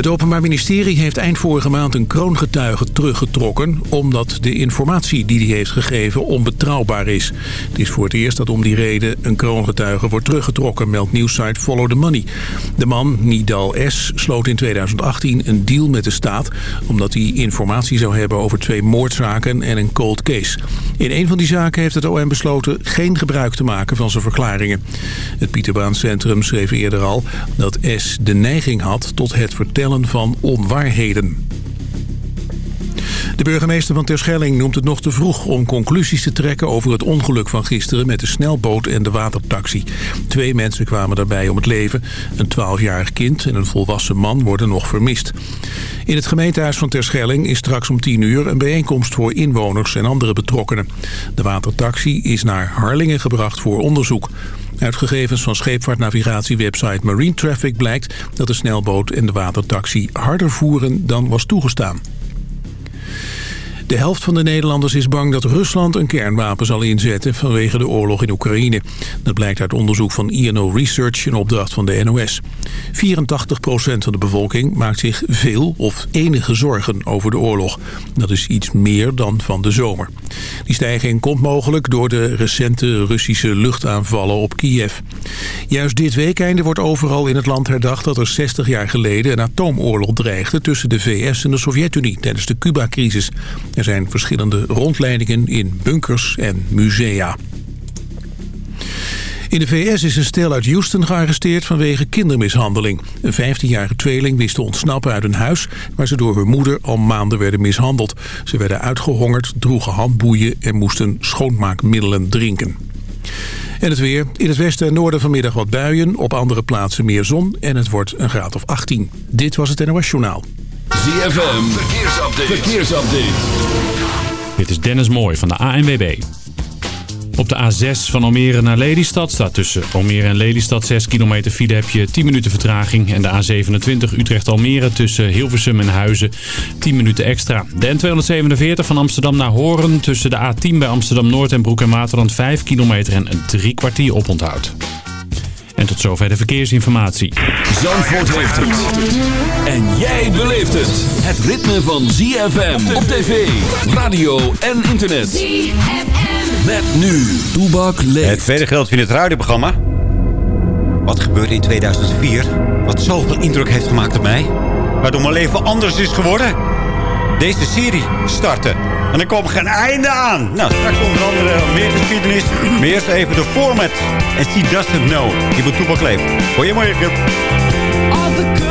Het Openbaar Ministerie heeft eind vorige maand een kroongetuige teruggetrokken... omdat de informatie die hij heeft gegeven onbetrouwbaar is. Het is voor het eerst dat om die reden een kroongetuige wordt teruggetrokken... meldt nieuwsite Follow the Money. De man, Nidal S., sloot in 2018 een deal met de staat... omdat hij informatie zou hebben over twee moordzaken en een cold case. In een van die zaken heeft het OM besloten geen gebruik te maken van zijn verklaringen. Het Pieterbaancentrum schreef eerder al dat S. de neiging had tot het vertellen van onwaarheden. De burgemeester van Terschelling noemt het nog te vroeg om conclusies te trekken over het ongeluk van gisteren met de snelboot en de watertaxi. Twee mensen kwamen daarbij om het leven. Een 12-jarig kind en een volwassen man worden nog vermist. In het gemeentehuis van Terschelling is straks om 10 uur een bijeenkomst voor inwoners en andere betrokkenen. De watertaxi is naar Harlingen gebracht voor onderzoek. Uit gegevens van scheepvaartnavigatiewebsite Marine Traffic blijkt dat de snelboot en de watertaxi harder voeren dan was toegestaan. De helft van de Nederlanders is bang dat Rusland een kernwapen zal inzetten vanwege de oorlog in Oekraïne. Dat blijkt uit onderzoek van INO Research in opdracht van de NOS. 84% van de bevolking maakt zich veel of enige zorgen over de oorlog. Dat is iets meer dan van de zomer. Die stijging komt mogelijk door de recente Russische luchtaanvallen op Kiev. Juist dit weekende wordt overal in het land herdacht dat er 60 jaar geleden een atoomoorlog dreigde tussen de VS en de Sovjet-Unie tijdens de Cuba-crisis. Er zijn verschillende rondleidingen in bunkers en musea. In de VS is een stel uit Houston gearresteerd vanwege kindermishandeling. Een 15-jarige tweeling wist te ontsnappen uit een huis... waar ze door hun moeder al maanden werden mishandeld. Ze werden uitgehongerd, droegen handboeien en moesten schoonmaakmiddelen drinken. En het weer. In het westen en noorden vanmiddag wat buien. Op andere plaatsen meer zon. En het wordt een graad of 18. Dit was het NOS Journaal. ZFM, verkeersupdate. verkeersupdate. Dit is Dennis Mooij van de ANWB. Op de A6 van Almere naar Lelystad staat tussen Almere en Lelystad 6 kilometer file heb je 10 minuten vertraging. En de A27 Utrecht-Almere tussen Hilversum en Huizen 10 minuten extra. De N247 van Amsterdam naar Horen tussen de A10 bij Amsterdam-Noord en Broek en Waterland 5 kilometer en een drie kwartier oponthoud. En tot zover de verkeersinformatie. Zandvoort heeft het. En jij beleeft het. Het ritme van ZFM op tv, radio en internet. ZFM. Met nu, Toebak leeft. Het tweede gedeelte in het radioprogramma. Wat gebeurde in 2004? Wat zoveel indruk heeft gemaakt op mij. Waardoor mijn leven anders is geworden. Deze serie starten. En er komt geen einde aan. Nou, straks onder andere meer geschiedenis. Maar eerst even de format. En she doesn't know. Die wil toepak leven. Goedemorgen. All the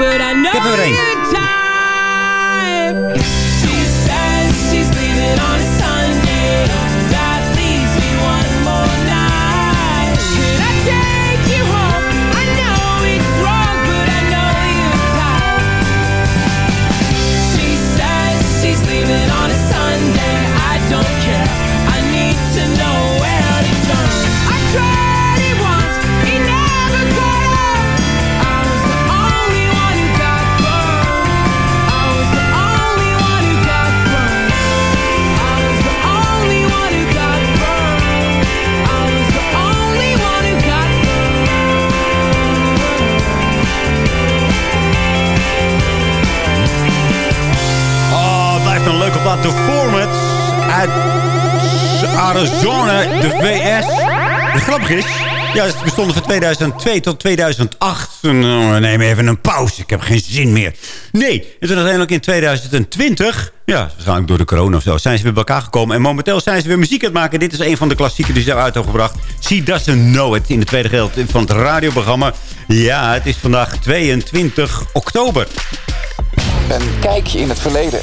Ik heb er een. plaat ja, het bestond van 2002 tot 2008. Toen uh, neem even een pauze, ik heb geen zin meer. Nee, en toen uiteindelijk in 2020... Ja, waarschijnlijk door de corona of zo, zijn ze weer bij elkaar gekomen. En momenteel zijn ze weer muziek aan het maken. Dit is een van de klassieken die ze uit hebben gebracht. She Doesn't Know It in de tweede gedeelte van het radioprogramma. Ja, het is vandaag 22 oktober. Een kijkje in het verleden.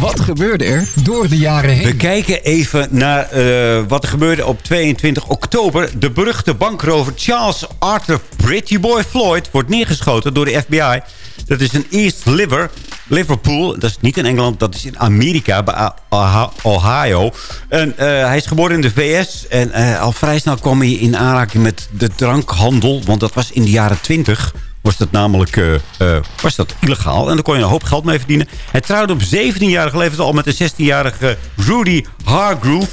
Wat gebeurde er door de jaren heen? We kijken even naar uh, wat er gebeurde op 22 oktober. De beruchte bankrover Charles Arthur Pretty Boy Floyd... wordt neergeschoten door de FBI. Dat is in East Liver, Liverpool. Dat is niet in Engeland, dat is in Amerika, bij Ohio. En, uh, hij is geboren in de VS. En uh, al vrij snel kwam hij in aanraking met de drankhandel. Want dat was in de jaren 20 was dat namelijk uh, uh, was dat illegaal. En dan kon je een hoop geld mee verdienen. Hij trouwde op 17-jarige leeftijd al met een 16-jarige Rudy Hargrove.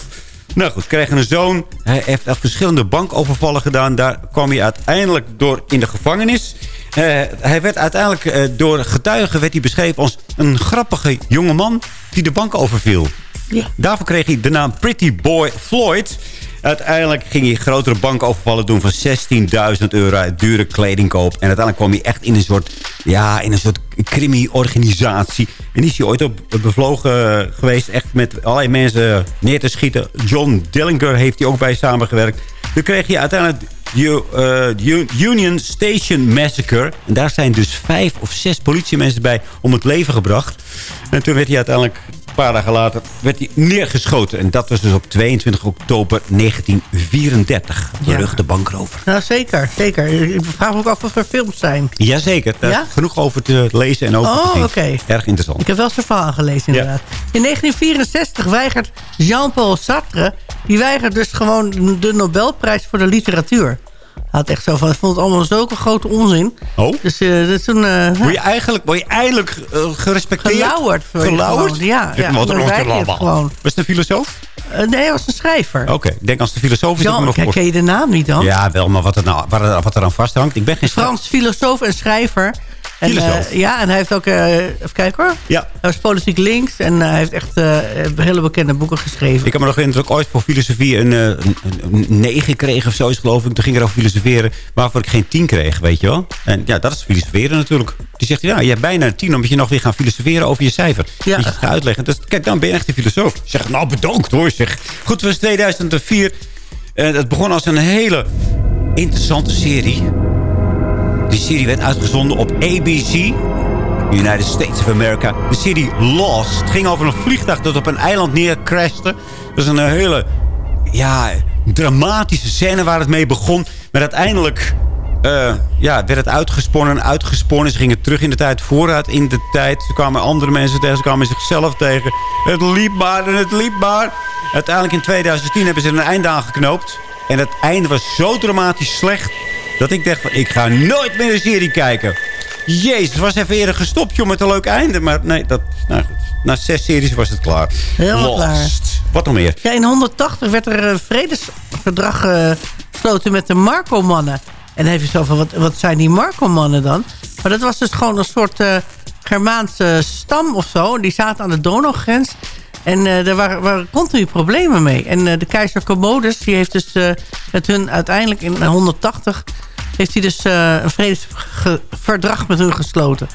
Nou goed, kreeg een zoon. Hij heeft verschillende bankovervallen gedaan. Daar kwam hij uiteindelijk door in de gevangenis. Uh, hij werd uiteindelijk door getuigen werd hij beschreven als een grappige jongeman die de bank overviel. Ja. Daarvoor kreeg hij de naam Pretty Boy Floyd. Uiteindelijk ging hij grotere bankovervallen doen van 16.000 euro. Dure kleding koop. En uiteindelijk kwam hij echt in een soort, ja, in een soort crimi-organisatie. En is hij ooit op bevlogen eh, geweest. Echt met allerlei mensen neer te schieten. John Dillinger heeft hij ook bij samengewerkt. Toen kreeg hij uiteindelijk uh, Union Station Massacre. En daar zijn dus vijf of zes politiemensen bij om het leven gebracht. En toen werd hij uiteindelijk paar dagen later werd hij neergeschoten. En dat was dus op 22 oktober 1934. Beruchte ja. bankrover. Nou, zeker. zeker. Ik vraag me ook af of er films zijn. Jazeker. Daar ja? genoeg over te lezen en over oh, oké. Erg interessant. Ik heb wel zijn verhaal gelezen, inderdaad. In 1964 weigert Jean-Paul Sartre... die weigert dus gewoon de Nobelprijs voor de literatuur had echt zo van, ik vond het allemaal zulke grote onzin. Oh? Dus, uh, dus toen... Uh, word, je eigenlijk, word je eigenlijk uh, gerespecteerd? Gelauwerd. Gelauwerd? Ja, ja. Wat een gewoon. Was het een filosoof? nee, hij was een schrijver. Oké, ik denk als de filosoof is nog kijk, ken je de naam niet dan? Ja, wel, maar wat er, nou, wat er, wat er aan vasthangt. Ik ben geen Frans filosoof en schrijver. En, uh, ja, en hij heeft ook... Uh, even kijken hoor. Ja. Hij was politiek links. En hij heeft echt hele bekende boeken geschreven. Ik heb me nog herinnerd dat ik ooit voor filosofie een, een, een 9 kreeg of zo is geloof ik. Toen ging ik erover filosoferen. Waarvoor ik geen 10 kreeg, weet je wel. En ja, dat is filosoferen natuurlijk. Die zegt, ja, je hebt bijna een 10 omdat je nog weer gaan filosoferen over je cijfer. Ja. Dat je het gaat uitleggen. Dus kijk, dan ben je echt een filosoof. Zeg, nou bedankt hoor. Zeg. Goed, het was 2004. En het begon als een hele interessante serie. Die serie werd uitgezonden op ABC. United States of America. De serie Lost. Ging over een vliegtuig dat op een eiland neercrashte. Dat is een hele ja, dramatische scène waar het mee begon. Maar uiteindelijk uh, ja, werd het uitgesponnen en uitgesponnen. Ze gingen terug in de tijd, vooruit in de tijd. Ze kwamen andere mensen tegen, ze kwamen zichzelf tegen. Het liep maar en het liep maar. Uiteindelijk in 2010 hebben ze een einde aan geknoopt. En het einde was zo dramatisch slecht... dat ik dacht, van, ik ga nooit meer een serie kijken. Jezus, was even eerder gestopt joh, met een leuk einde. Maar nee, dat, nou goed. Na zes series was het klaar. Helemaal klaar. Wat nog meer? Ja, in 180 werd er een vredesverdrag uh, gesloten met de Marco-mannen. En dan heb je zo van, wat, wat zijn die Marco-mannen dan? Maar dat was dus gewoon een soort uh, Germaanse stam of zo. Die zaten aan de Donaugrens. En uh, er waren, waren continu problemen mee. En uh, de keizer Commodus, die heeft dus uh, met hun uiteindelijk in 180... heeft hij dus een vredesverdrag met hun gesloten.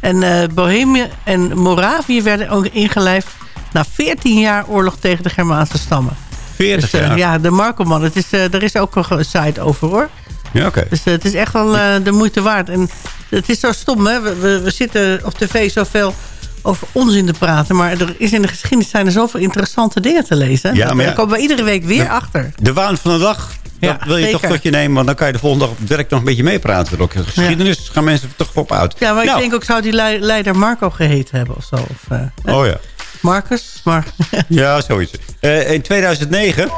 En Bohemië en Moravië werden ook ingelijfd... na 14 jaar oorlog tegen de Germaanse stammen. 40 dus, jaar? Ja, de Markoman. Het is, er is ook een site over hoor. Ja, oké. Dus het is echt wel de moeite waard. En het is zo stom, hè. We, we, we zitten op tv zoveel over onzin te praten. Maar er is in de geschiedenis zijn er zoveel interessante dingen te lezen. Ja, maar ja. Daar komen we iedere week weer achter. De waan van de dag, Ja, dat wil je zeker. toch tot je nemen. Want dan kan je de volgende dag op het werk nog een beetje meepraten. Ook de geschiedenis gaan mensen toch op uit. Ja, maar Nou, ik denk ook, zou die lei- leider Marco geheten hebben of zo? Of, eh, Oh ja. Marcus? Maar, Ja, zoiets. Eh, in 2009...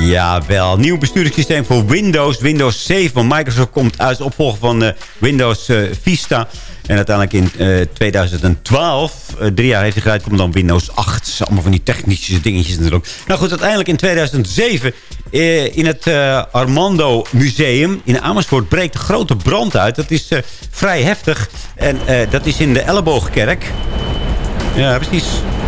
Jawel, nieuw besturingssysteem voor Windows. Windows 7 van Microsoft komt uit als opvolger van eh, Windows eh, Vista. En uiteindelijk in eh, 2012, eh, drie jaar heeft hij gedraaid, komt dan Windows 8. Allemaal van die technische dingetjes natuurlijk. Nou goed, uiteindelijk in 2007 eh, in het Armando Museum in Amersfoort breekt een grote brand uit. Dat is vrij heftig. En dat is in de Elleboogkerk. Ja, precies.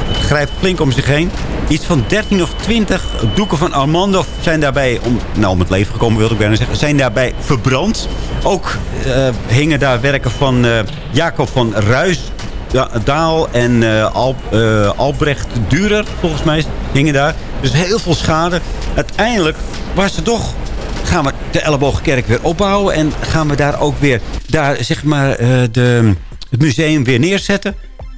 Het grijpt flink om zich heen. Iets van 13 of 20 doeken van Armando zijn daarbij om, nou, om het leven gekomen, wilde ik bijna zeggen. Zijn daarbij verbrand. Ook eh, hingen daar werken van eh, Jacob van Ruisdaal en eh, Al, Albrecht Durer, volgens mij, hingen daar. Dus heel veel schade. Uiteindelijk was ze toch gaan we de Elleboogkerk weer opbouwen. En gaan we daar ook weer daar, zeg maar, de, het museum weer neerzetten.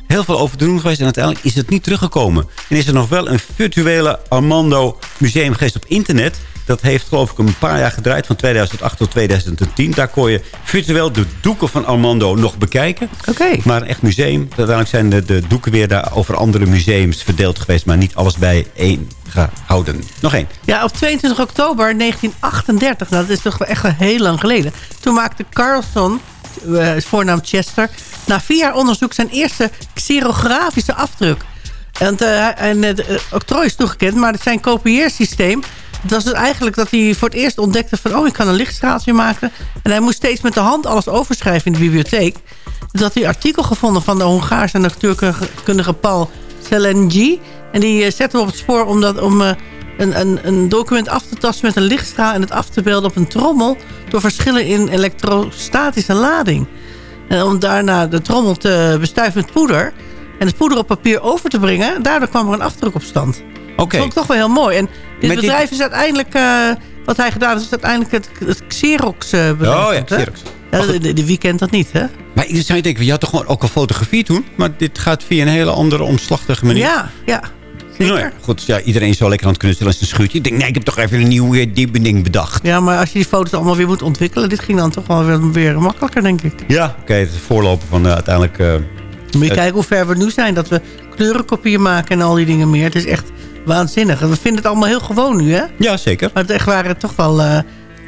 Heel veel over te doen geweest. En uiteindelijk is het niet teruggekomen. En is er nog wel een virtuele Armando museum geweest op internet. Dat heeft geloof ik een paar jaar gedraaid. Van 2008 tot 2010. Daar kon je virtueel de doeken van Armando nog bekijken. Oké. Maar een echt museum. Uiteindelijk zijn de, de doeken weer daar over andere museums verdeeld geweest. Maar niet alles bij één gehouden. Nog één. Ja, op 22 oktober 1938, nou, dat is toch wel echt wel heel lang geleden. Toen maakte Carlson, eh, voornaam Chester, na vier jaar onderzoek zijn eerste xerografische afdruk. En, eh, en het eh, octrooi is toegekend, maar het zijn kopieersysteem. Het was dus eigenlijk dat hij voor het eerst ontdekte van... oh, ik kan een lichtstraaltje maken. En hij moest steeds met de hand alles overschrijven in de bibliotheek. Had hij artikel gevonden van de Hongaarse natuurkundige Paul Selengi. En die zette hem op het spoor om, dat, om een, een, een document af te tasten met een lichtstraal... en het af te beelden op een trommel... door verschillen in elektrostatische lading. En om daarna de trommel te bestuiven met poeder... en het poeder op papier over te brengen... daardoor kwam er een afdruk op stand. Oké. Dat vond ik toch wel heel mooi. En dit Met bedrijf is uiteindelijk... eh, wat hij gedaan heeft, is uiteindelijk het, het Xerox-bedrijf. Oh ja, Xerox. Ja, de, de, de wie kent dat niet, hè? Maar ik zou je denken, je had toch gewoon ook al fotografie toen? Maar dit gaat via een hele andere omslachtige manier. Ja, ja. Nou ja, goed, ja, iedereen zou lekker aan het knutselen als een schuurtje. Ik denk, nee, ik heb toch even een nieuw ding bedacht. Ja, maar als je die foto's allemaal weer moet ontwikkelen... dit ging dan toch wel weer, weer makkelijker, denk ik. Ja, oké, het is voorlopen van eh, uiteindelijk... eh, Moet je kijken hoe ver we nu zijn. Dat we kleurenkopieën maken en al die dingen meer. Het is echt waanzinnig. We vinden het allemaal heel gewoon nu, hè? ja, zeker. Maar het echt waren toch wel eh,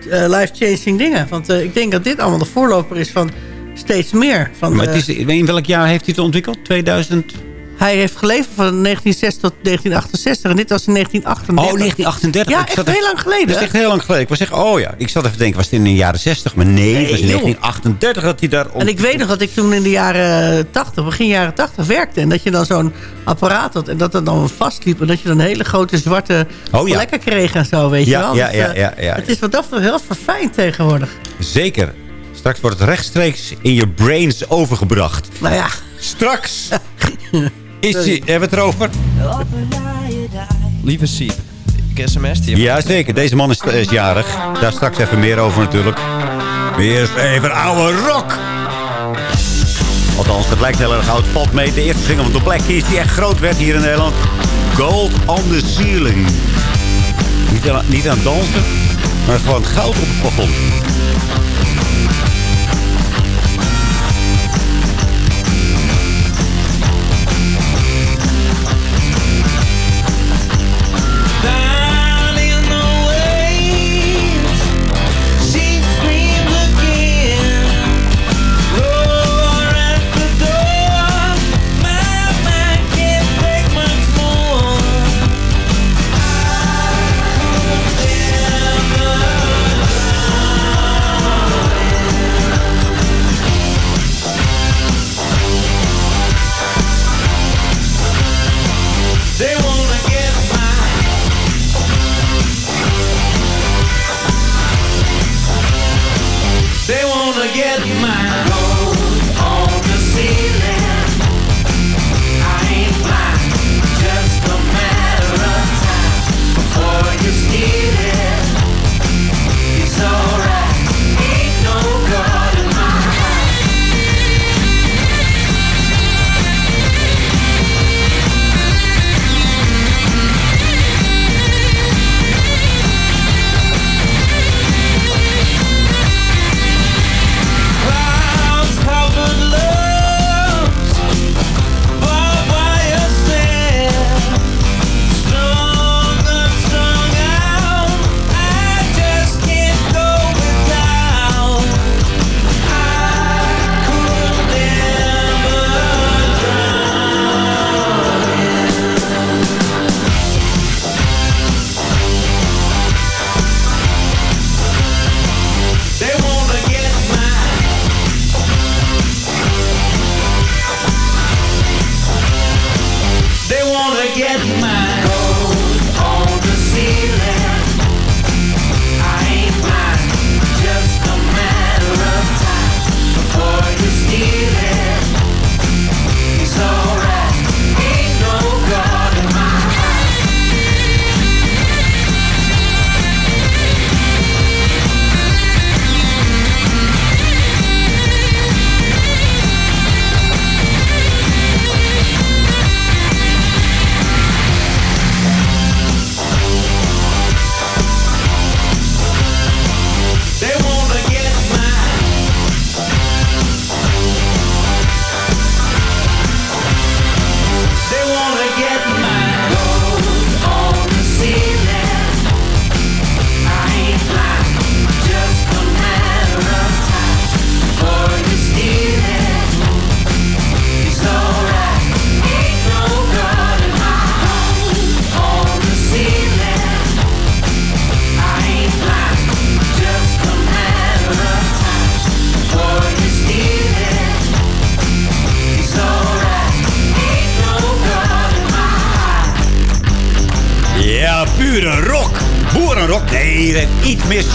life-changing dingen. Want ik denk dat dit allemaal de voorloper is van steeds meer. Van, Maar het is, in welk jaar heeft hij het ontwikkeld? 2000? Hij heeft geleefd van 1960 tot 1968. En dit was in 1938. Oh, 1938. Ja, Ik echt heel lang geleden. Dat is echt heel lang geleden. Ik was zeggen, oh ja, ik zat even te denken, was het in de jaren 60? Maar nee, het was in joh. 1938 dat hij daar... En ik weet nog dat ik toen in de jaren 80, begin jaren 80 werkte. En dat je dan zo'n apparaat had. En dat het dan vastliep. En dat je dan hele grote zwarte Oh, ja. plekken kreeg en zo, weet Ja, je wel. ja, Dus, ja, eh, ja, ja. Het is wat dat heel verfijnd tegenwoordig. Zeker. Straks wordt het rechtstreeks in je brains overgebracht. Nou ja, Straks is hij... Hebben we het erover? Lieve Siep, ik sms je. Ja, zeker. Deze man is, is jarig. Daar straks even meer over natuurlijk. Eerst even oude rock. Althans, het lijkt heel erg oud. Valt mee. De eerste single van The Black Keys die echt groot werd hier in Nederland. Gold on the ceiling. Niet aan, niet aan het dansen, maar gewoon goud op het plafond.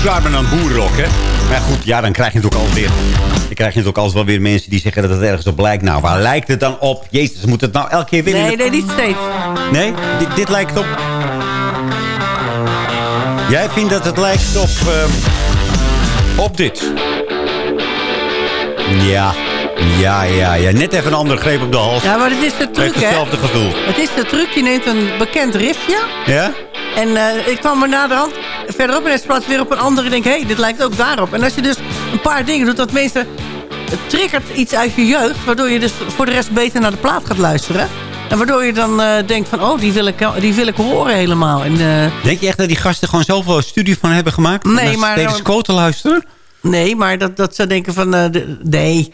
Meer charme dan boerenrock, hè? Maar goed, ja, dan krijg je het ook alweer... Dan krijg je het ook altijd wel weer mensen die zeggen dat het ergens op lijkt. Nou, waar lijkt het dan op? Jezus, moet het nou elke keer weer... Nee, de- nee, niet steeds. Nee? Dit, dit lijkt op... Jij vindt dat het lijkt op... ehm, op dit. Ja. Ja, ja, ja. Net even een andere greep op de hals. Ja, maar het is de truc, hè? hetzelfde gevoel. Het is de truc. Je neemt een bekend riffje. Ja? En eh, ik kwam er na de hand verderop en het plaats weer op een andere. En denk, hé, hey, dit lijkt ook daarop. En als je dus een paar dingen doet, dat mensen... Het triggert iets uit je jeugd. Waardoor je dus voor de rest beter naar de plaat gaat luisteren. En waardoor je dan eh, denkt van, oh, die wil ik, die wil ik horen helemaal. En, eh, Denk je echt dat die gasten gewoon zoveel studie van hebben gemaakt? Nee, maar- Quo te luisteren? nee, maar dat, dat ze denken van, eh, de- nee.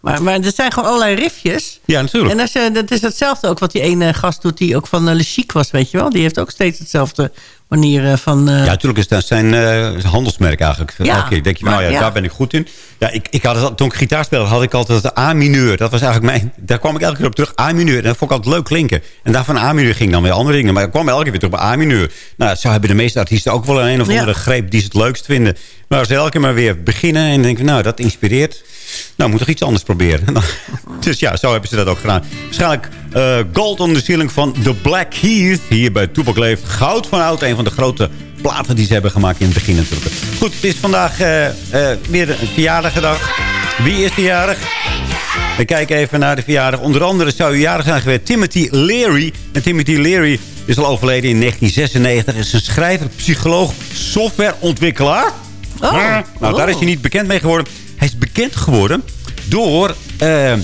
Maar, maar er zijn gewoon allerlei riffjes. Ja, natuurlijk. En als je, dat is hetzelfde ook wat die ene gast doet... die ook van uh, Le Chic was, weet je wel. Die heeft ook steeds hetzelfde manier eh, van... eh, Ja, natuurlijk is dat zijn eh, handelsmerk eigenlijk. Ja, Elke keer denk je, nou ja, ja. daar ben ik goed in. Ja, ik, ik had toen ik gitaar speelde, had ik altijd de A-mineur. Dat was eigenlijk mijn... Daar kwam ik elke keer op terug. A-mineur. En dat vond ik altijd leuk klinken. En daarvan A-mineur ging dan weer andere dingen. Maar ik kwam elke keer weer terug bij A-mineur. Nou, zo hebben de meeste artiesten ook wel een, een of Ja. andere greep die ze het leukst vinden. Maar als ze elke keer maar weer beginnen en denken, nou, dat inspireert. Nou, moet toch iets anders proberen. Dus ja, zo hebben ze dat ook gedaan. Waarschijnlijk eh, Gold on the Ceiling van The Black Heath. Hier bij Toepak Leeft. Goud van Oud. Een van de grote platen die ze hebben gemaakt in het begin natuurlijk. Goed, het is vandaag eh, eh, weer een verjaardaggedag. Wie is de jarig? We kijken even naar de verjaardag. Onder andere zou u jarig zijn geweest Timothy Leary. En Timothy Leary is al overleden in 1996. Is een schrijver, psycholoog, softwareontwikkelaar. Oh. Nou, daar is hij niet bekend mee geworden. Hij is bekend geworden door eh, eh,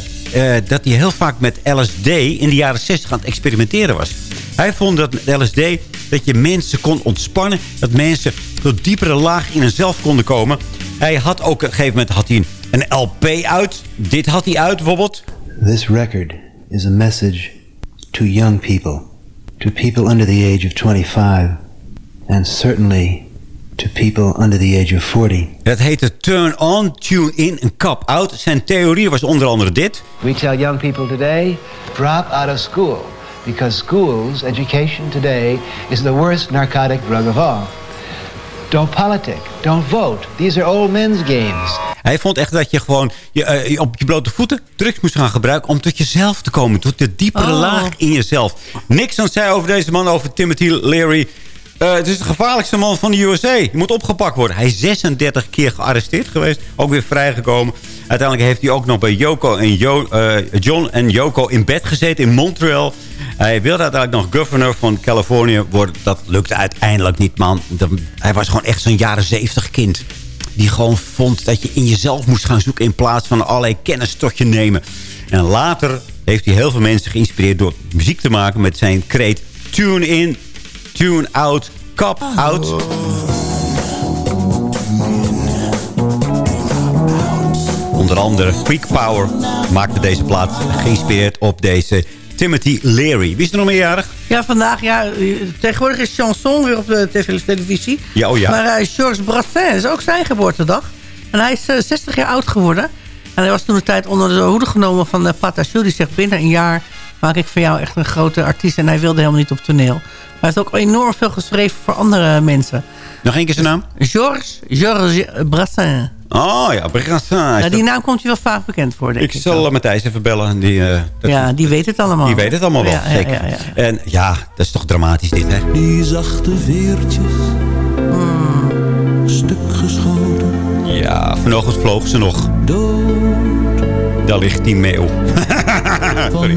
dat hij heel vaak met LSD in de jaren 60 aan het experimenteren was. Hij vond dat met LSD dat je mensen kon ontspannen. Dat mensen tot diepere laag in hunzelf konden komen. Hij had ook op een gegeven moment had hij een LP uit. Dit had hij uit bijvoorbeeld. This record is a message to young people, to people under the age of 25, and certainly to people under the age of 40. Het heette Turn On, Tune In en Cap Out. Zijn theorie was onder andere dit. We tell young people today, drop out of school, because school's education today is the worst narcotic drug of all. Don't politic, don't vote. These are old men's games. Hij vond echt dat je gewoon je, eh, je op je blote voeten drugs moest gaan gebruiken... om tot jezelf te komen, tot de diepere Oh. laag in jezelf. Niks dan zei over deze man, over Timothy Leary... eh, het is de gevaarlijkste man van de USA. Je moet opgepakt worden. Hij is 36 keer gearresteerd geweest. Ook weer vrijgekomen. Uiteindelijk heeft hij ook nog bij Yoko en eh, John en Yoko in bed gezeten in Montreal. Hij wilde uiteindelijk nog governor van Californië worden. Dat lukte uiteindelijk niet, man. Hij was gewoon echt zo'n jaren 70 kind. Die gewoon vond dat je in jezelf moest gaan zoeken... in plaats van allerlei kennis tot je nemen. En later heeft hij heel veel mensen geïnspireerd... door muziek te maken met zijn kreet... Tune in, tune out, cop out. Onder andere Freak Power maakte deze plaat geïnspireerd op deze Timothy Leary. Wie is er nog meerjarig? Ja, vandaag, ja, eh, tegenwoordig is chanson weer op de televisie. Ja, oh ja. Maar eh, Georges Brassens is ook zijn geboortedag. En hij is eh, 60 jaar oud geworden. En hij was toen de tijd onder de hoede genomen van uh, Patachou. Die zegt, binnen een jaar maak ik van jou echt een grote artiest. En hij wilde helemaal niet op toneel. Hij heeft ook enorm veel geschreven voor andere mensen. Nog één keer zijn naam? Georges Georges Brassens. Oh ja, Brassin. Die naam komt je wel vaak bekend voor, denk Ik ik. zal eh, Matthijs even bellen. Die, eh, dat- Ja, die weet het allemaal. die weet het allemaal wel, Ja, zeker. ja, ja. En ja, dat is toch dramatisch dit, hè? Die zachte veertjes, stuk geschoten, Ja, vanochtend vloog ze nog. dood Daar ligt die meeuw. Sorry.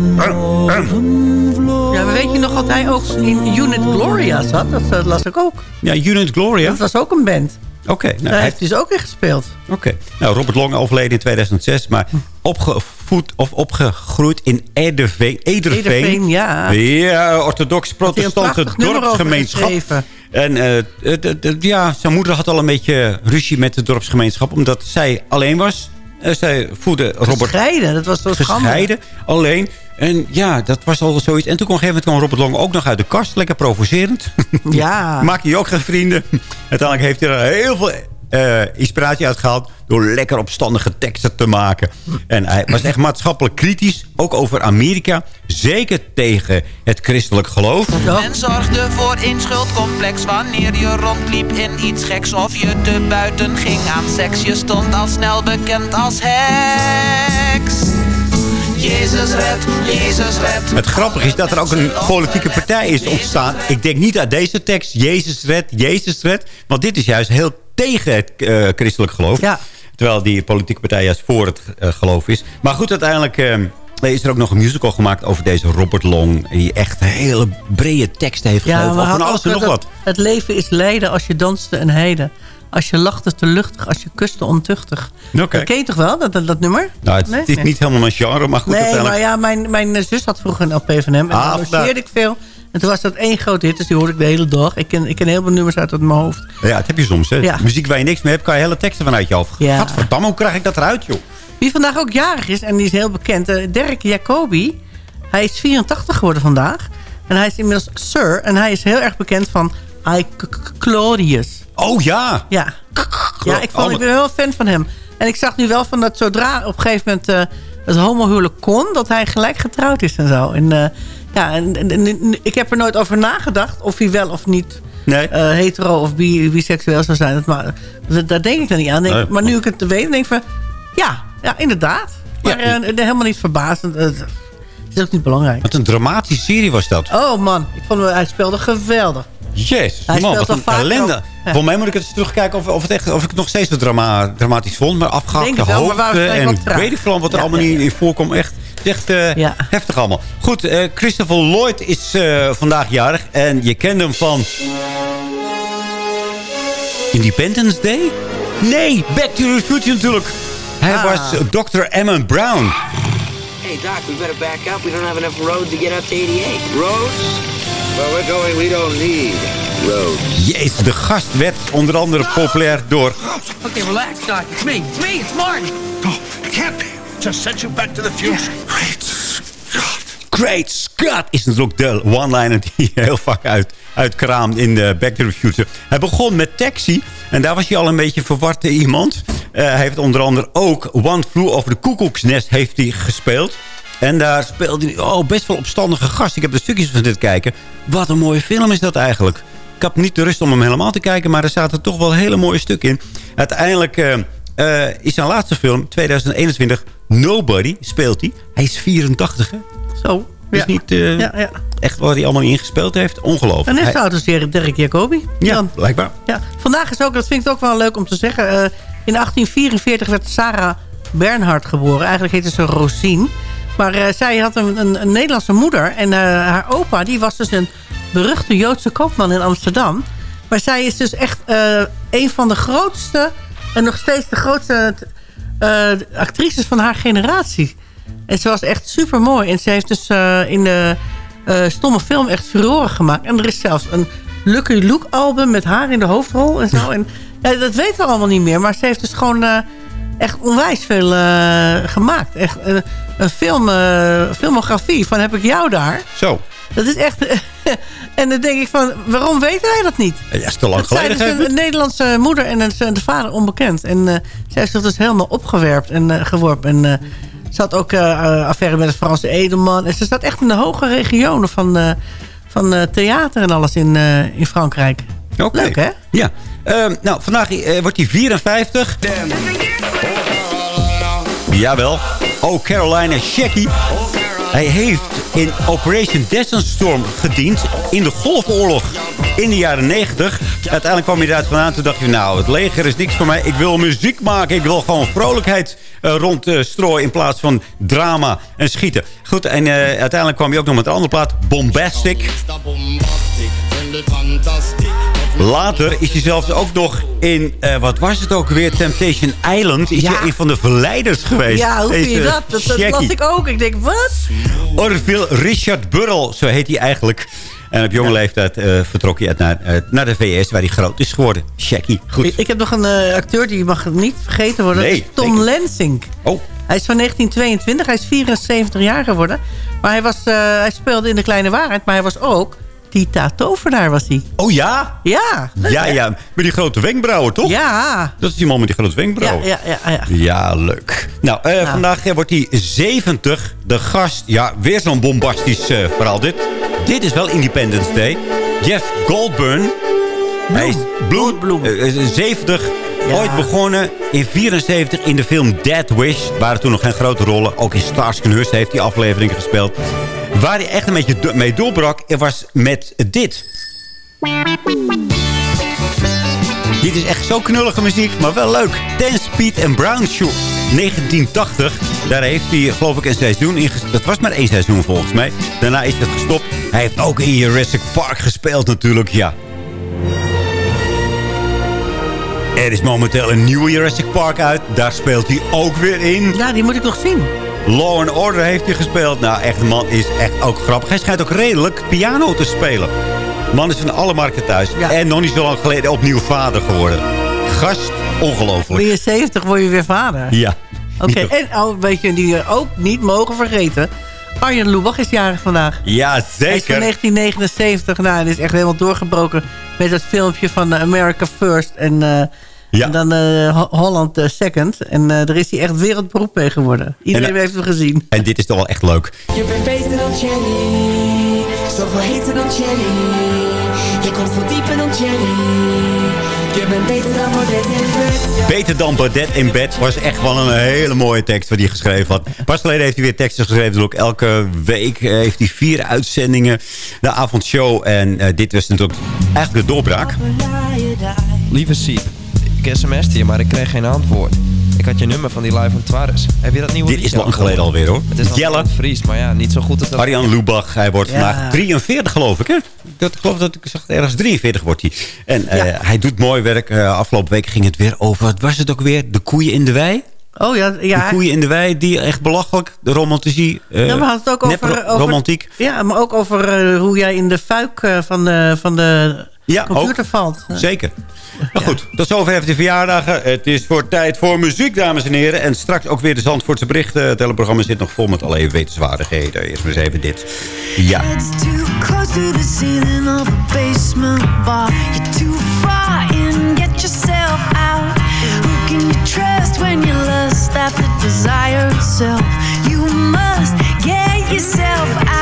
Ja, maar weet je nog wat hij ook in Unit Gloria zat? Dat eh, las ik ook. Ja, Unit Gloria. Dat was ook een band. Oké, nou, Daar hij heeft hij dus ook in gespeeld. Oké. Nou, Robert Long overleden in 2006, maar opgevoed of opgegroeid in Ederveen. Ederveen. Ederveen, ja. Ja, orthodox protestante dorpsgemeenschap. En eh, ja, zijn moeder had al een beetje ruzie met de dorpsgemeenschap, omdat zij alleen was. Eh, zij voedde Robert Gescheiden, dat was zo schande. gescheiden, alleen. En ja, dat was al zoiets. En toen kwam op een gegeven moment kwam Robert Long ook nog uit de kast. Lekker provocerend. Ja. Maak je ook geen vrienden. Uiteindelijk heeft hij er heel veel eh, inspiratie uitgehaald... door lekker opstandige teksten te maken. En hij was echt maatschappelijk kritisch. Ook over Amerika. Zeker tegen het christelijk geloof. En zorgde voor een schuldcomplex wanneer je rondliep in iets geks of je te buiten ging aan seks. Je stond al snel bekend als heks. Jezus red, Jezus red. Het grappige is dat er ook een politieke partij is ontstaan. Ik denk niet uit deze tekst, Jezus red, Jezus red. Want dit is juist heel tegen het eh, christelijk geloof. Ja. Terwijl die politieke partij juist voor het eh, geloof is. Maar goed, uiteindelijk eh, is er ook nog een musical gemaakt over deze Robert Long. Die echt hele brede teksten heeft gegeven. we Of van alles en nog wat. Het leven is lijden als je danste een heide. Als je lachte te luchtig, als je kuste ontuchtig. Oké. Dat ken je toch wel, dat, dat, dat nummer? Nou, het, Nee? het is Nee. niet helemaal mijn genre, maar goed. nee, uiteindelijk- maar ja, mijn, mijn eh, zus had vroeger een LP van hem. En Ah, daar logeerde ik veel. En toen was dat één grote hit, dus die hoorde ik de hele dag. Ik ken, ik ken heel veel nummers uit mijn hoofd. Ja, dat heb je soms. Hè. Ja. Muziek waar je niks mee hebt, kan je hele teksten vanuit je hoofd. Ja. Gadverdamme, hoe krijg ik dat eruit, joh? Wie vandaag ook jarig is, en die is heel bekend, eh, Derek Jacobi. Hij is 84 geworden vandaag. En hij is inmiddels Sir. En hij is heel erg bekend van I. Claudius. Oh ja. Ja. Ja, ik, vond, ik ben wel fan van hem. En ik zag nu wel van dat zodra op een gegeven moment uh, het homohuwelijk kon... dat hij gelijk getrouwd is en zo. En, uh, ja, en, en, en, ik heb er nooit over nagedacht of hij wel of niet... Nee. Uh, hetero of bi biseksueel zou zijn. Dat, maar, dat, daar denk ik dan niet aan. Denk, nee. Maar nu ik het weten, denk ik van... Ja, ja inderdaad. Maar ja, helemaal niet verbazend. Het is ook niet belangrijk. Wat een dramatische serie was dat. Oh man, ik vond hem, hij speelde geweldig. Jezus, Hij man, wat een ellende. Ja. Voor mij moet ik het eens terugkijken of, of, het echt, of ik het nog steeds zo drama, dramatisch vond. Maar afgehakte hoofden we en weet ik veel wat er Ja, allemaal niet ja. in voorkomt. Echt, het is echt eh, Ja. heftig allemaal. Goed, eh, Christopher Lloyd is eh, vandaag jarig. En je kent hem van... Independence Day? Nee, Back to the Future natuurlijk. Hij Ah. was eh, Dr. Emmett Brown. Hey, Doc, we better back up. We don't have enough road to get up to 88. Roads? Well, we're going, we don't need roads. Jezus, de gast werd onder andere populair door... Okay, relax, Doc. It's me. It's me. It's Martin. No, it can't be. Just sent you back to the future. Great Scott. Great Scott is natuurlijk de one-liner die heel vaak uit, uitkraamt in de Back to the Future. Hij begon met Taxi en daar was hij al een beetje verward in iemand. Eh, hij heeft onder andere ook One Flew Over the Cuckoo's Nest heeft hij gespeeld. En daar speelde hij oh, best wel opstandige gast. Ik heb de stukjes van dit kijken. Wat een mooie film is dat eigenlijk. Ik had niet de rust om hem helemaal te kijken, maar er zaten toch wel hele mooie stukken in. Uiteindelijk eh, eh, is zijn laatste film, 2021, Nobody, speelt hij. Hij is 84, hè? Zo. Dus Ja. niet eh, Ja, ja. echt waar hij allemaal in gespeeld heeft. Ongelooflijk. En net zou dus weer Derek Jacobi. ja, Dan. blijkbaar. Ja. Vandaag is ook, dat vind ik ook wel leuk om te zeggen... in 1844 werd Sarah Bernhard geboren. Eigenlijk heette ze Rosien. Maar eh, zij had een, een, Nederlandse moeder. En eh, haar opa die was dus een beruchte Joodse koopman in Amsterdam. Maar zij is dus echt eh, een van de grootste... en nog steeds de grootste actrices van haar generatie. En ze was echt super mooi. En ze heeft dus in de stomme film echt furoren gemaakt. En er is zelfs een Lucky Luke album met haar in de hoofdrol en zo. En dat weten we allemaal niet meer. Maar ze heeft dus gewoon echt onwijs veel eh, gemaakt. Echt eh, een film, eh, filmografie van heb ik jou daar. Zo. Dat is echt... en dan denk ik van, waarom weten wij dat niet? Ja, is te lang geleden. dus geef een, een Nederlandse moeder en een, de vader onbekend. En zij heeft zich dus helemaal opgewerpt en geworpen. En ze had ook affaire met de Franse Edelman. En ze staat echt in de hoge regionen van, van theater en alles in, in Frankrijk. Leuk, hè? Ja. Ehm, nou, vandaag eh, wordt hij 54. Jawel. Oh, Carolina Shecky. Hij heeft in Operation Desert Storm gediend in de Golfoorlog in de jaren 90. Uiteindelijk kwam hij eruit vandaan. Toen dacht hij, nou, het leger is niks voor mij. Ik wil muziek maken. Ik wil gewoon vrolijkheid eh, rondstrooien in plaats van drama en schieten. Goed, en eh, uiteindelijk kwam hij ook nog met een andere plaat, Bombastic. Later is hij zelfs ook nog in, eh, wat was het ook weer, Temptation Island. Is Ja. hij een van de verleiders geweest. Ja, hoe vind je dat? Dat, dat las ik ook. Ik denk, wat? Orville Richard Burrell, zo heet hij eigenlijk. En op jonge leeftijd eh, vertrok hij uit naar, eh, naar de VS, waar hij groot is geworden. Shaggy, goed. Ik, ik heb nog een acteur die mag niet vergeten worden. Nee, dat is Tom Lensing. Oh, Hij is van 1922. Hij is 74 jaar geworden. Maar hij, was, hij speelde in De Kleine Waarheid. Maar hij was ook Tita Tovenaar was hij. Oh ja? Ja. Ja, ja. Met die grote wenkbrauwen, toch? Ja. Dat is die man met die grote wenkbrauwen. Ja, ja, ja. ja. Ja, leuk. Nou, eh, vandaag eh, wordt hij 70. De gast, ja, weer zo'n bombastisch eh, verhaal dit. Dit is wel Independence Day. Jeff Goldburn. Hij is bloed, eh, eh, 70. Ooit begonnen in 74 in de film Dead Wish. Waren toen nog geen grote rollen. Ook in Starsky Hurst heeft hij afleveringen gespeeld. Waar hij echt een beetje mee doorbrak, was met dit. Dit is echt zo knullige muziek, maar wel leuk. Ten Speed and Brown Shoe. 1980. Daar heeft hij, geloof ik, een seizoen in. Dat was maar één seizoen volgens mij. Daarna is het gestopt. Hij heeft ook in Jurassic Park gespeeld natuurlijk, ja. Er is momenteel een nieuwe Jurassic Park uit. Daar speelt hij ook weer in. Ja, die moet ik nog zien. Law and Order heeft hij gespeeld. Nou, echt, de man is echt ook grappig. Hij schijnt ook redelijk piano te spelen. De man is van alle markten thuis. En nog niet zo lang geleden opnieuw vader geworden. Gast, ongelooflijk. Ben je 70, word je weer vader. Ja. Oké, en oh, weet je, die we ook niet mogen vergeten. Arjen Lubach is jarig vandaag. Ja, Hij is van zeker. 1979. Nou, en is echt helemaal doorgebroken met dat filmpje van eh, America First. En, en dan eh, Ho- Holland eh, Second. En eh, daar is hij echt wereldberoep mee geworden. Iedereen En, heeft hem gezien. En dit is toch wel echt leuk. Je bent beter dan Jenny, zoveel heter dan Jenny. Je komt veel dieper dan Jenny. Je bent beter dan Baudet in bed. Beter dan Baudet in bed was echt wel een hele mooie tekst wat hij geschreven had. Pas geleden heeft hij weer teksten geschreven. Dus ook elke week heeft hij vier uitzendingen. De avondshow. En eh, dit was natuurlijk eigenlijk de doorbraak. Lieve Siep, ik sms'te je, maar ik kreeg geen antwoord. Ik had je nummer van die live van Twares. Heb je dat nieuwe Dit is lang al geleden gehoord? alweer hoor. Het is Jelle. van Fries, maar ja, niet zo goed als dat... Arjan Lubach, hij wordt Ja. vandaag 43 geloof ik hè? Dat, ik geloof dat ik zag ergens 43 wordt hij. En eh, hij doet mooi werk. Eh, afgelopen week ging het weer over, wat was het ook weer? De koeien in de wei? Oh ja, ja. De koeien in de wei, die echt belachelijk. De romantiek. ja, we hadden het ook over, over... romantiek. Ja, maar ook over eh, hoe jij in de fuik eh, van de, van de Ja, computer ook. valt. Zeker. Maar goed, tot zover even de verjaardagen. Het is voor tijd voor muziek, dames en heren. En straks ook weer de Zandvoortse berichten. Het hele programma zit nog vol met allerlei wetenswaardigheden. Eerst maar eens even dit. Ja. It's too close to the ceiling of a basement bar. You're too far in, get yourself out. Who can you trust when you lust after desire itself? You must get yourself out.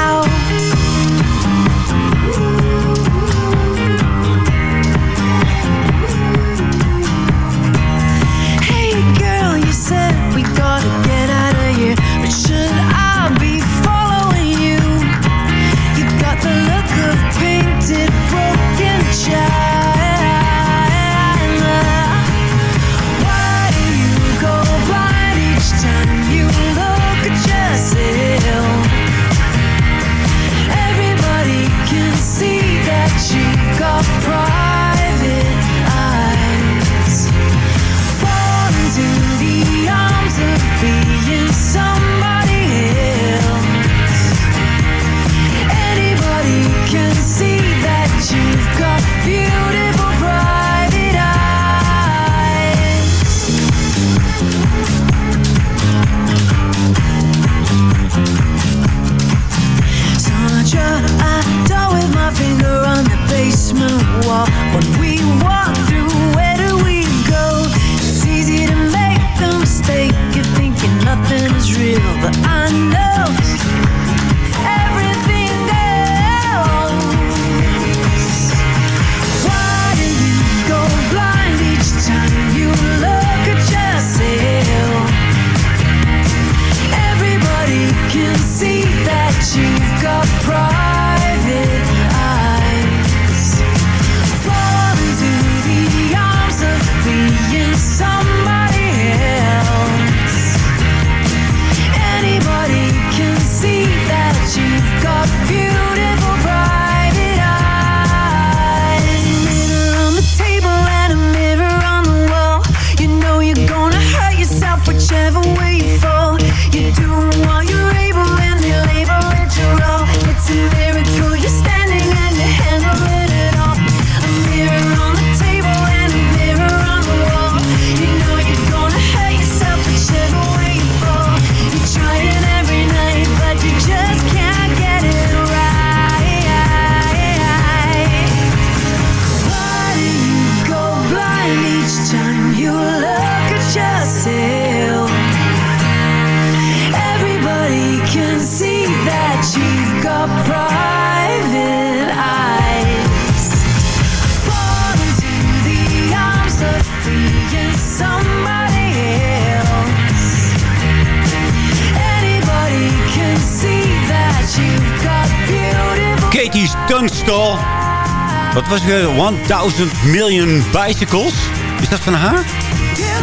but I know was het weer? 1000 Million Bicycles. Is dat van haar? Ik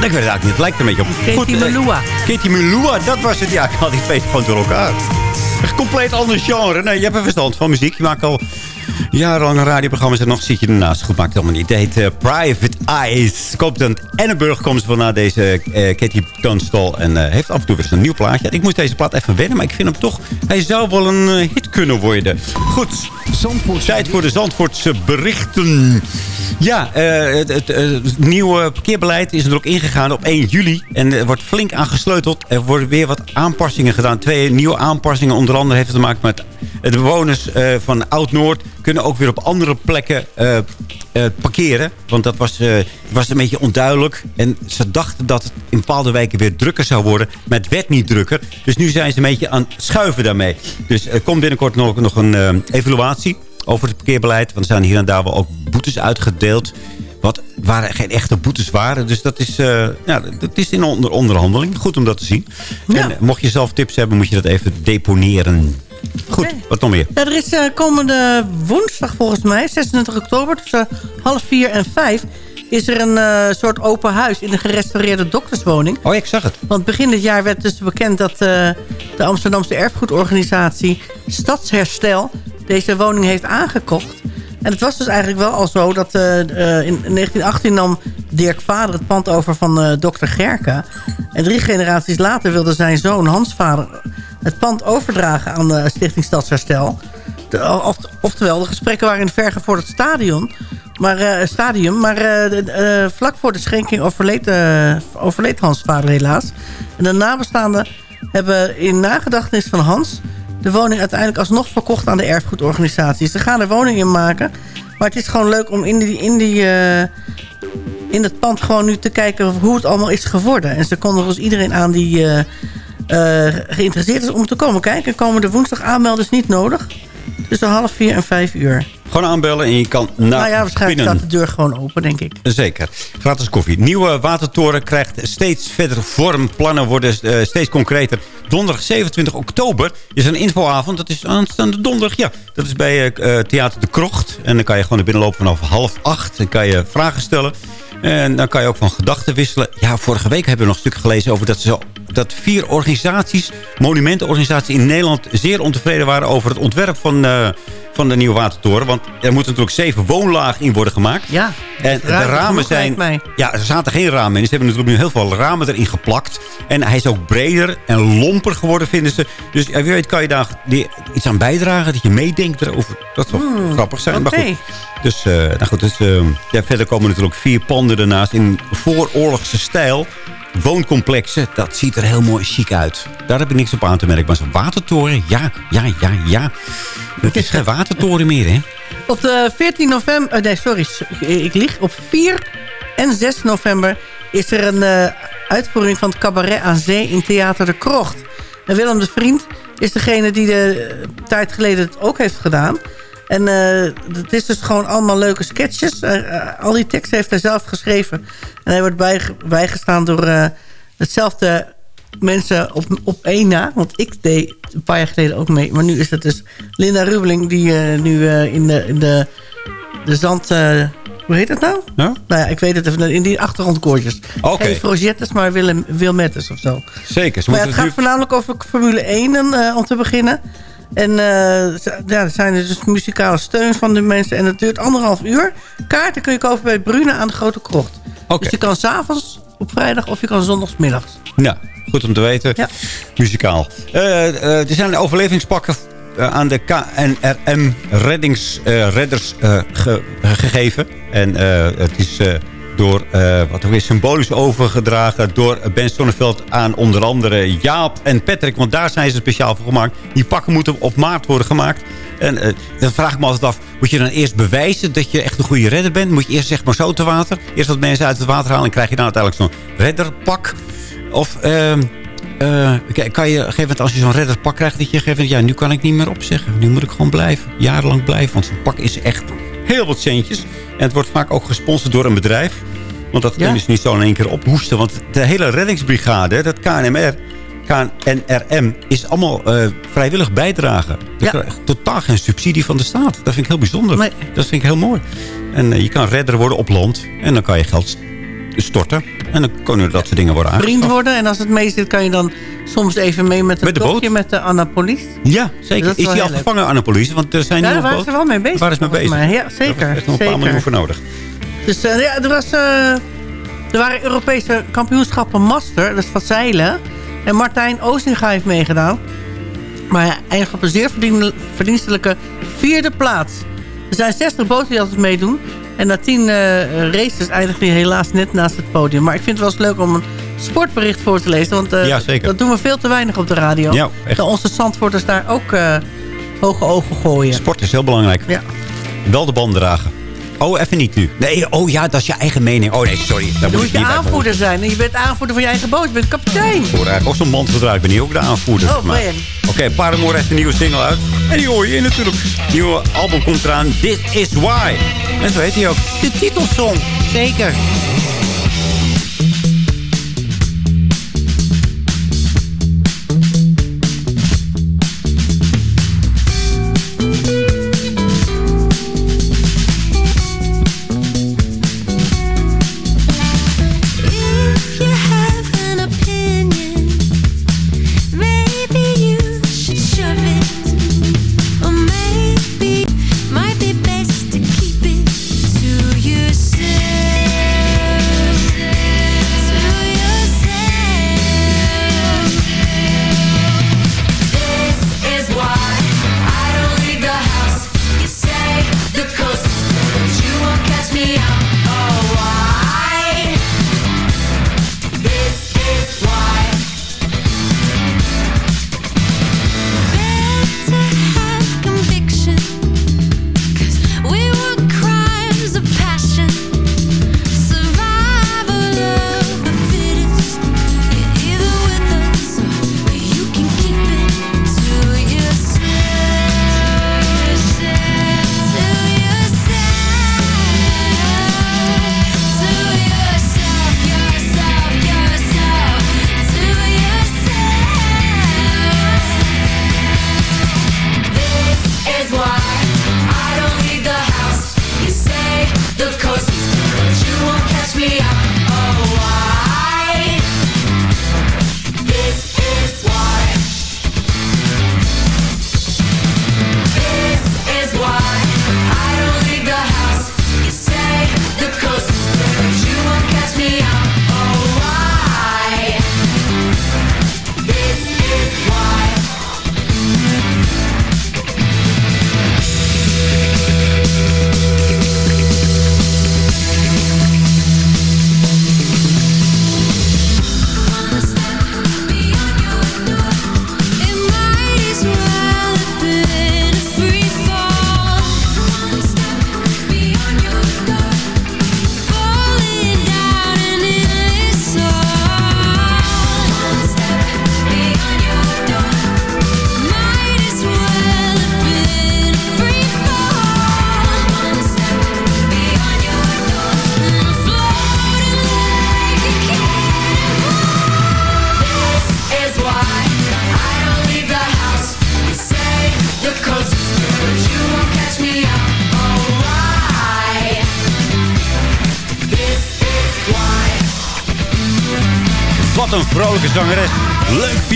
weet het eigenlijk niet. Het lijkt een beetje op. Katie eh, Melua. Katie Melua, dat was het. Ja, ik had die twee gewoon door elkaar. Echt compleet ander genre. Nee, je hebt een verstand van muziek. Je maakt al jarenlang radioprogramma's en nog zit je ernaast. Goed, maakt het allemaal niet. Het heet eh, Private Eyes. Komt uit Edinburgh, komt van na deze eh, Katie Tunstall. En eh, heeft af en toe weer eens een nieuw plaatje. Ik moest deze plaat even wennen, maar ik vind hem toch... Hij zou wel een eh, hit kunnen worden. Goed, tijd voor de Zandvoortse berichten. Ja, eh, het, het, nieuwe parkeerbeleid is er ook ingegaan op 1 juli. En er wordt flink aan gesleuteld. Er worden weer wat aanpassingen gedaan. Twee nieuwe aanpassingen. Onder andere heeft het te maken met de bewoners eh, van Oud-Noord... kunnen ook weer op andere plekken eh, parkeren. Want dat was, was een beetje onduidelijk. En ze dachten dat het in bepaalde wijken weer drukker zou worden. Maar het werd niet drukker. Dus nu zijn ze een beetje aan het schuiven daarmee. Dus er komt binnenkort nog, nog een evaluatie over het parkeerbeleid. Want er zijn hier en daar wel ook boetes uitgedeeld. Wat waar er geen echte boetes waren. Dus dat is, eh, ja, dat is in onder onderhandeling. Goed om dat te zien. En eh, mocht je zelf tips hebben, moet je dat even deponeren. Goed, wat nog meer? Ja, er is eh, komende woensdag volgens mij, 26 oktober, tussen half vier en vijf... is er een soort open huis in de gerestaureerde dokterswoning. Oh, ik zag het. Want begin dit jaar werd dus bekend dat de Amsterdamse erfgoedorganisatie Stadsherstel... deze woning heeft aangekocht. En het was dus eigenlijk wel al zo dat eh, eh, in 1918 nam Dirk Vader het pand over van eh, dokter Gerka. En drie generaties later wilde zijn zoon Hans Vader het pand overdragen aan de Stichting Stadsherstel. Of, oftewel, de gesprekken waren in het vergevorderd stadion. Maar, stadium. Maar vlak voor de schenking overleed, overleed Hans vader helaas. En de nabestaanden hebben in nagedachtenis van Hans... de woning uiteindelijk alsnog verkocht aan de erfgoedorganisaties. Ze gaan er woning in maken. Maar het is gewoon leuk om in, die, in, die, eh, in het pand gewoon nu te kijken hoe het allemaal is geworden. En ze konden dus iedereen aan die eh, eh, geïnteresseerd is om te komen kijken. Komen de woensdag aanmelden is niet nodig. Tussen half vier en vijf uur. Gewoon aanbellen en je kan naar nou ja, waarschijnlijk binnen. staat de deur gewoon open, denk ik. Zeker. Gratis koffie. Nieuwe watertoren krijgt steeds verder vorm. Plannen worden eh, steeds concreter. Donderdag 27 oktober is een infoavond. Dat is aanstaande donderdag. Ja, dat is bij eh, eh, Theater de Krocht. En dan kan je gewoon naar binnen lopen vanaf half acht. Dan kan je vragen stellen. En dan kan je ook van gedachten wisselen. Ja, vorige week hebben we nog een stuk gelezen over dat, ze, dat vier organisaties, monumentenorganisaties in Nederland, zeer ontevreden waren over het ontwerp van, eh, van de nieuwe watertoren. Want er moeten natuurlijk zeven woonlagen in worden gemaakt. Ja, En de ramen zijn... mij. Ja, er zaten geen ramen in. Ze hebben natuurlijk nu heel veel ramen erin geplakt. En hij is ook breder en lomper geworden, vinden ze. Dus ja, wie weet kan je daar iets aan bijdragen. Dat je meedenkt erover. Dat zou Hmm, grappig zijn. Maar oké. goed. Dus, eh, nou goed, dus, eh, ja, verder komen natuurlijk vier panden ernaast in vooroorlogse stijl. Wooncomplexen, dat ziet er heel mooi chic uit. Daar heb ik niks op aan te merken. Maar zo'n watertoren, ja, ja, ja, ja. Het is geen watertoren meer, hè? Op de 14 november... eh, nee, sorry, ik lieg. Op 4 en 6 november is er een eh, uitvoering van het cabaret aan zee in Theater de Krocht. En Willem de Vriend is degene die de eh, tijd geleden het ook heeft gedaan. En eh, het is dus gewoon allemaal leuke sketches. Eh, eh, al die teksten heeft hij zelf geschreven. En hij wordt bijge- bijgestaan door hetzelfde mensen op, op één na. Want ik deed een paar jaar geleden ook mee. Maar nu is het dus Linda Rubeling die nu in, de, in de, de zand... hoe heet het nou? Nou ja, ik weet het even. In die achtergrondkoortjes. Oké. Geen Frogettes, maar Willem, Wilmettes of zo. Zeker. Ze Maar ja, het gaat nu- voornamelijk over Formule 1 dan, eh, om te beginnen. En eh, ja, er zijn dus muzikale steun van de mensen. En het duurt anderhalf uur. Kaarten kun je kopen bij Brune aan de Grote Krocht. Dus je kan s'avonds op vrijdag of je kan zondagsmiddags. Ja, goed om te weten. Muzikaal. Eh, eh, er zijn overlevingspakken aan de KNRM reddings, eh, redders ge- gegeven. En het is door, eh, wat ook weer symbolisch overgedragen... door Ben Sonneveld aan onder andere Jaap en Patrick. Want daar zijn ze speciaal voor gemaakt. Die pakken moeten op maart worden gemaakt. En eh, dan vraag ik me altijd af... moet je dan eerst bewijzen dat je echt een goede redder bent? Moet je eerst zeg maar zo te water? Eerst wat mensen uit het water halen... en krijg je dan uiteindelijk zo'n redderpak... Of ehm, k- kan je gegeven als je zo'n redderpak krijgt... dat je gegeven moment, ja, nu kan ik niet meer opzeggen. Nu moet ik gewoon blijven. Jarenlang blijven. Want zo'n pak is echt heel wat centjes. En het wordt vaak ook gesponsord door een bedrijf. Want dat Ja. kunnen ze niet zo in één keer ophoesten. Want de hele reddingsbrigade, dat KNMR... KNRM is allemaal eh, vrijwillig bijdragen. Ja. krijgt totaal geen subsidie van de staat. Dat vind ik heel bijzonder. Nee. Dat vind ik heel mooi. En eh, je kan redder worden op land. En dan kan je geld storten. En dan kunnen dat soort dingen worden Vriend aangeschaft. worden. En als het mee zit, kan je dan soms even mee met het Met de boot? dopje met de Anapolis. Ja, zeker. Dat is hij al vervangen aan de politie? Want er zijn Ja, daar waren ze wel mee bezig. Waar is mee bezig? mij. Ja, zeker. is nog een paar zeker. miljoen voor nodig. Dus eh, ja, er, was, eh, er waren Europese kampioenschappen master. Dat is van zeilen. En Martijn Oosinga heeft meegedaan. Maar hij eindigt op een zeer verdien- verdienstelijke vierde plaats. Er zijn 60 boten die altijd meedoen. En na 10 eh, races eindigt hij helaas net naast het podium. Maar ik vind het wel eens leuk om een sportbericht voor te lezen. Want eh, Ja, dat doen we veel te weinig op de radio. Ja, echt. Dat onze Zandvoorters daar ook eh, hoge ogen gooien. Sport is heel belangrijk. Ja. Wel de band dragen. Oh, even niet nu. Nee, oh ja, dat is je eigen mening. Oh nee, sorry. Daar Dan moet je niet aanvoerder zijn. En je bent aanvoerder van je eigen boot. Je bent kapitein. Ik hoor eigenlijk ook zo'n gedraaid. Ik ben hier ook de aanvoerder. Oh, je? Oké, Paramore heeft een nieuwe single uit. En die hoor je natuurlijk. Nieuwe album komt eraan. This is why. En zo heet hij ook. De titelsong. Zeker.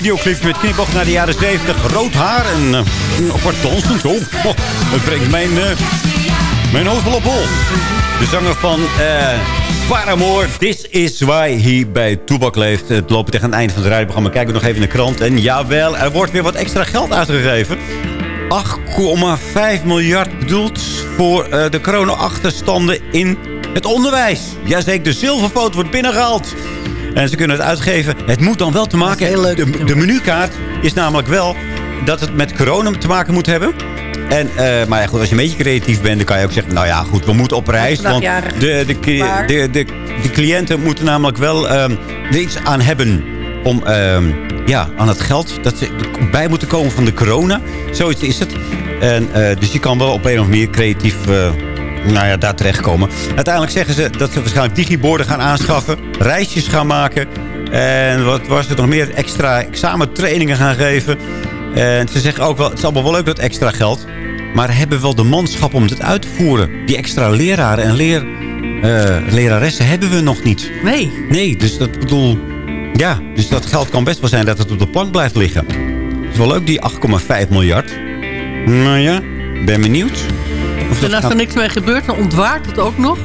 Videoclip met knipoog naar de jaren 70. Rood haar en uh, op haar dansend. Oh, oh, dat brengt mijn, eh, mijn hoofd wel op hol. De zanger van eh Paramore. This is why hij bij Toebak leeft. Het loopt tegen het einde van het rijprogramma. Kijken we nog even in de krant. En jawel, er wordt weer wat extra geld uitgegeven. 8,5 miljard bedoeld voor eh, de corona-achterstanden in het onderwijs. Jazeker, de zilverfoto wordt binnengehaald. En ze kunnen het uitgeven. Het moet dan wel te maken hebben. De, de menukaart is namelijk wel dat het met corona te maken moet hebben. En, eh, maar ja, goed, als je een beetje creatief bent, dan kan je ook zeggen... nou ja, goed, we moeten op reis. Want de, de, de, de, de, de cliënten moeten namelijk wel ehm, er iets aan hebben... om ehm, ja, aan het geld dat ze bij moeten komen van de corona. Zoiets is het. En, eh, dus je kan wel op een of andere manier creatief... eh, nou ja, daar terechtkomen. Uiteindelijk zeggen ze dat ze waarschijnlijk digiborden gaan aanschaffen. Reisjes gaan maken. En wat was er nog meer? Extra examentrainingen gaan geven. En ze zeggen ook wel, het is allemaal wel leuk dat extra geld. Maar hebben we wel de manschap om het uit te voeren? Die extra leraren en leer, eh, leraressen hebben we nog niet. Nee. Nee, dus dat bedoel... Ja, dus dat geld kan best wel zijn dat het op de plank blijft liggen. Het is wel leuk, die 8,5 miljard. Nou ja, ben benieuwd. Of En als er niks mee gebeurt, dan ontwaart het ook nog.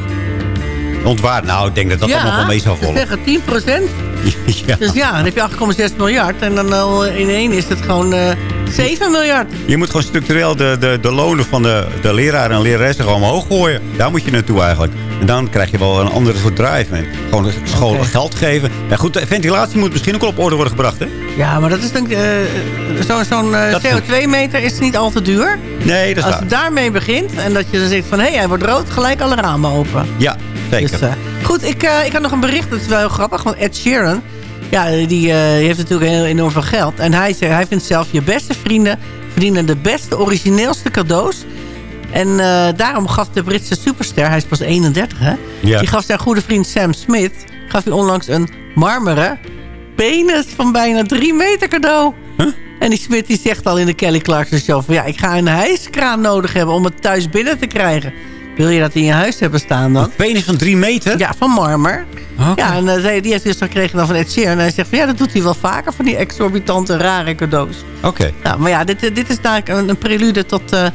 Ontwaard, nou, ik denk dat dat ja, allemaal wel mee zal vallen. zeggen 10 ja. Dus ja, dan heb je 8,6 miljard. En dan al in één is het gewoon eh 7 miljard. Je moet gewoon structureel de, de, de lonen van de, de leraren en leraressen gewoon omhoog gooien. Daar moet je naartoe eigenlijk. En dan krijg je wel een andere soort drive. En gewoon school geld geven. En goed, de ventilatie moet misschien ook wel op orde worden gebracht, hè? Ja, maar dat is denk ik... eh, Zo'n eh, Dat- CO2-meter is niet al te duur. Nee, dat is Als het daarmee begint en dat je dan zegt van... hé, hey, hij wordt rood, gelijk alle ramen open. Ja, zeker. Dus, eh, goed, ik, ik had nog een bericht, dat is wel heel grappig. Want Ed Sheeran, ja, die, die heeft natuurlijk heel enorm veel geld. En hij, hij vindt zelf, je beste vrienden verdienen de beste, origineelste cadeaus. En eh, daarom gaf de Britse superster, hij is pas 31 hè... Ja. die gaf zijn goede vriend Sam Smith... gaf hij onlangs een marmeren penis van bijna drie meter cadeau. En die Smith die zegt al in de Kelly Clarkson show... van ja, ik ga een hijskraan nodig hebben om het thuis binnen te krijgen. Wil je dat in je huis hebben staan dan? Een penis van drie meter? Ja, van marmer. Ja, en zij- die heeft dus gekregen dan van Ed Sheeran. En hij zegt van ja, dat doet hij wel vaker van die exorbitante, rare cadeaus. Oké. Ja, maar ja, dit, dit is eigenlijk een, een prelude tot eh,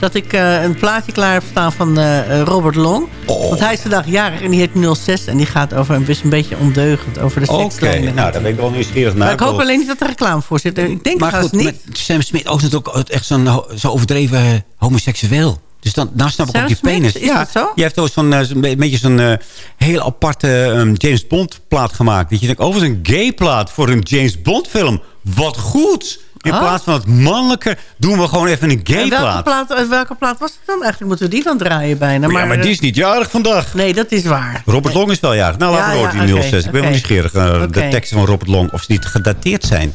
dat ik eh, een plaatje klaar heb staan van eh, eh, Robert Long. Oh. Want hij is vandaag jarig en die heet 06 en die gaat over een, een beetje ondeugend over de Oké, sekslijnen. nou, daar ben ik wel nieuwsgierig naar. Maar ik hoop alleen niet dat er reclame voor zit. Ik denk Maar dat goed, niet. met Sam Smith ook is natuurlijk echt zo'n zo overdreven homoseksueel. Dus dan, snap ik ook die Smith, penis. is dat zo? Je hebt ook zo'n zo'n be- beetje zo'n heel aparte ehm, James Bond plaat gemaakt. Dat je denkt, oh, wat een gay plaat voor een James Bond film. Wat goed! In plaats van het mannelijke doen we gewoon even een gay En welke plaat. plaat, eh, welke plaat was het dan? Eigenlijk moeten we die dan draaien bijna. Maar, ja, maar eh, die is niet jarig vandaag. Nee, dat is waar. Robert Long is wel jarig. Nou, laten we ja, die oké, 06. Ik ben wel nieuwsgierig. eh, De teksten van Robert Long. Of ze niet gedateerd zijn.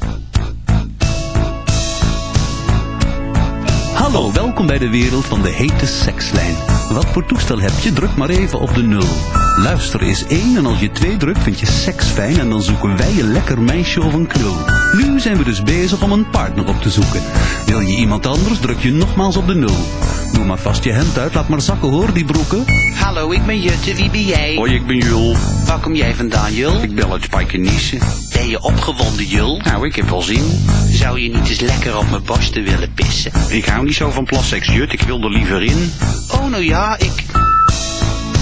Hallo, welkom bij de wereld van de hete sekslijn. Wat voor toestel heb je? Druk maar even op de nul. Luister is één en als je twee drukt vind je seks fijn en dan zoeken wij je lekker meisje of een knul. Nu zijn we dus bezig om een partner op te zoeken. Wil je iemand anders, druk je nogmaals op de nul. Doe maar vast je hemd uit, laat maar zakken hoor, die broeken. Hallo, ik ben Jutte, wie ben jij? Hoi, ik ben Jul. Waar kom jij vandaan, Jul? Ik bel uit Spijkenisse. Ben je opgewonden, Jul? Nou, ik heb wel zin. Zou je niet eens lekker op mijn borsten willen pissen? Ik hou niet zo van plasseks, Jut, ik wil er liever in. Oh, nou ja, ik...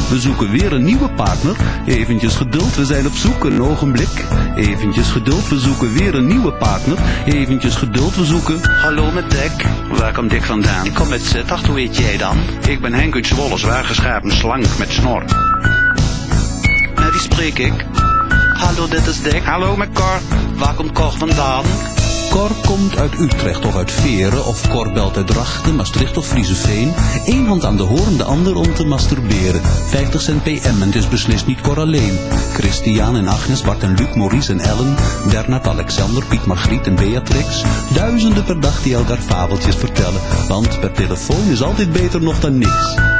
We zoeken weer een nieuwe partner. Eventjes geduld, we zijn op zoek, een ogenblik. Eventjes geduld, we zoeken weer een nieuwe partner. Eventjes geduld, we zoeken... Hallo met Dick. Waar komt Dick vandaan? Ik kom met Zittacht, hoe heet jij dan? Ik ben Henk uit Zwolle, zwaar geschapen, slank met snor. Nou, die spreek ik. Hallo, dit is Dick. Hallo met Cor. Waar komt Cor vandaan? Cor komt uit Utrecht of uit Veren of Cor belt uit Drachten, Maastricht of Frieseveen. Eén hand aan de hoorn, de ander om te masturberen. 50 cent PM en het is beslist niet Cor alleen. Christian en Agnes, Bart en Luc, Maurice en Ellen. Bernard, Alexander, Piet, Margriet en Beatrix. Duizenden per dag die elkaar fabeltjes vertellen. Want per telefoon is altijd beter nog dan niks.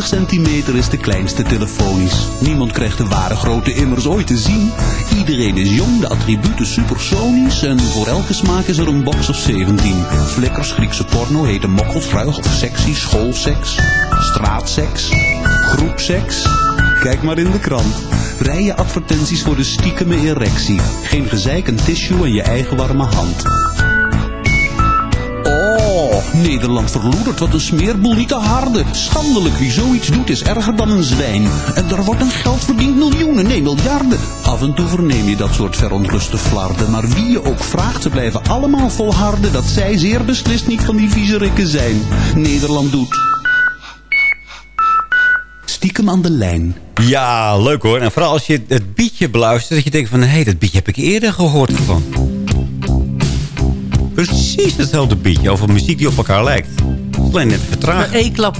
20 centimeter is de kleinste telefonisch. Niemand krijgt de ware grote immers ooit te zien. Iedereen is jong, de attributen supersonisch. En voor elke smaak is er een box of 17. Flikkers, Griekse porno, hete mokkels, ruig of sexy, schoolseks, straatseks, groepseks. Kijk maar in de krant. Rijen advertenties voor de stiekeme erectie. Geen gezeik, een tissue en je eigen warme hand. Nederland verloedert, wat een smeerboel, niet te harde. Schandelijk, wie zoiets doet is erger dan een zwijn. En daar wordt een geld verdiend, miljoenen, nee miljarden. Af en toe verneem je dat soort verontruste flarden. Maar wie je ook vraagt, ze blijven allemaal volharden... dat zij zeer beslist niet van die viezerikken zijn. Nederland doet... Stiekem aan de lijn. Ja, leuk hoor. En vooral als je het beatje beluistert... dat je denkt van, hé, hey, dat beatje heb ik eerder gehoord van. Precies hetzelfde beatje over muziek die op elkaar lijkt. Alleen net vertraagd. Maar één, klap,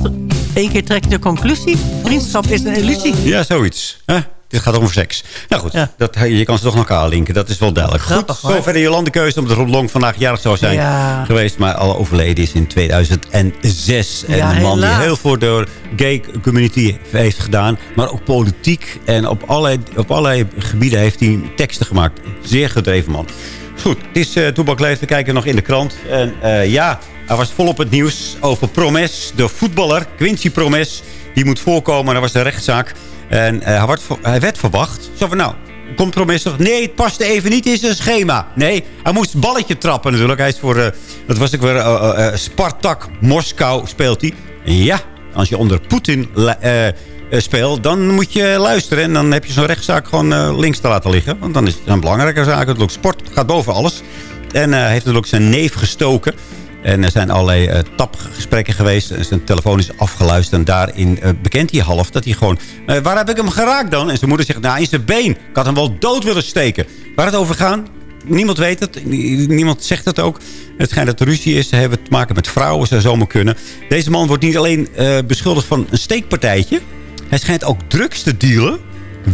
één keer trek je de conclusie. Vriendschap is een illusie. Ja, zoiets. Hè? Dit gaat over seks. Nou goed, dat, je kan ze toch naar elkaar linken. Dat is wel duidelijk. Grappig, goed, zover de Jolandekeuze. Omdat Rob Long vandaag jarig zou zijn Ja. geweest. Maar al overleden is in 2006. En Ja, een man die heel veel door gay community heeft gedaan. Maar ook politiek. En op allerlei, op allerlei gebieden heeft hij teksten gemaakt. Zeer gedreven man. Goed, het is uh, Toebak Leeft. We kijken nog in de krant. En eh, ja, hij was volop het nieuws over Promes. De voetballer, Quincy Promes. Die moet voorkomen. Er was een rechtszaak. En eh, hij, werd, hij werd verwacht. Zo van, nou, komt Promes toch? Nee, het paste even niet in zijn schema. Nee, hij moest balletje trappen natuurlijk. Hij is voor, eh, dat was ook weer, eh, eh, eh, Spartak Moskou speelt hij. Ja, als je onder Poetin eh, eh, speelt, dan moet je luisteren. En dan heb je zo'n rechtszaak gewoon eh, links te laten liggen. Want dan is het een belangrijke zaak. Natuurlijk, sport gaat boven alles. En eh, hij heeft natuurlijk zijn neef gestoken. En er zijn allerlei eh, tapgesprekken geweest. Zijn telefoon is afgeluisterd. En daarin eh, bekent hij half dat hij gewoon... eh, waar heb ik hem geraakt dan? En zijn moeder zegt, nou, in zijn been. Ik had hem wel dood willen steken. Waar het over gaat, niemand weet het. Niemand zegt het ook. Het schijnt dat ruzie is. Ze hebben te maken met vrouwen. Zou zomaar kunnen. Deze man wordt niet alleen eh, beschuldigd van een steekpartijtje. Hij schijnt ook drugs te dealen.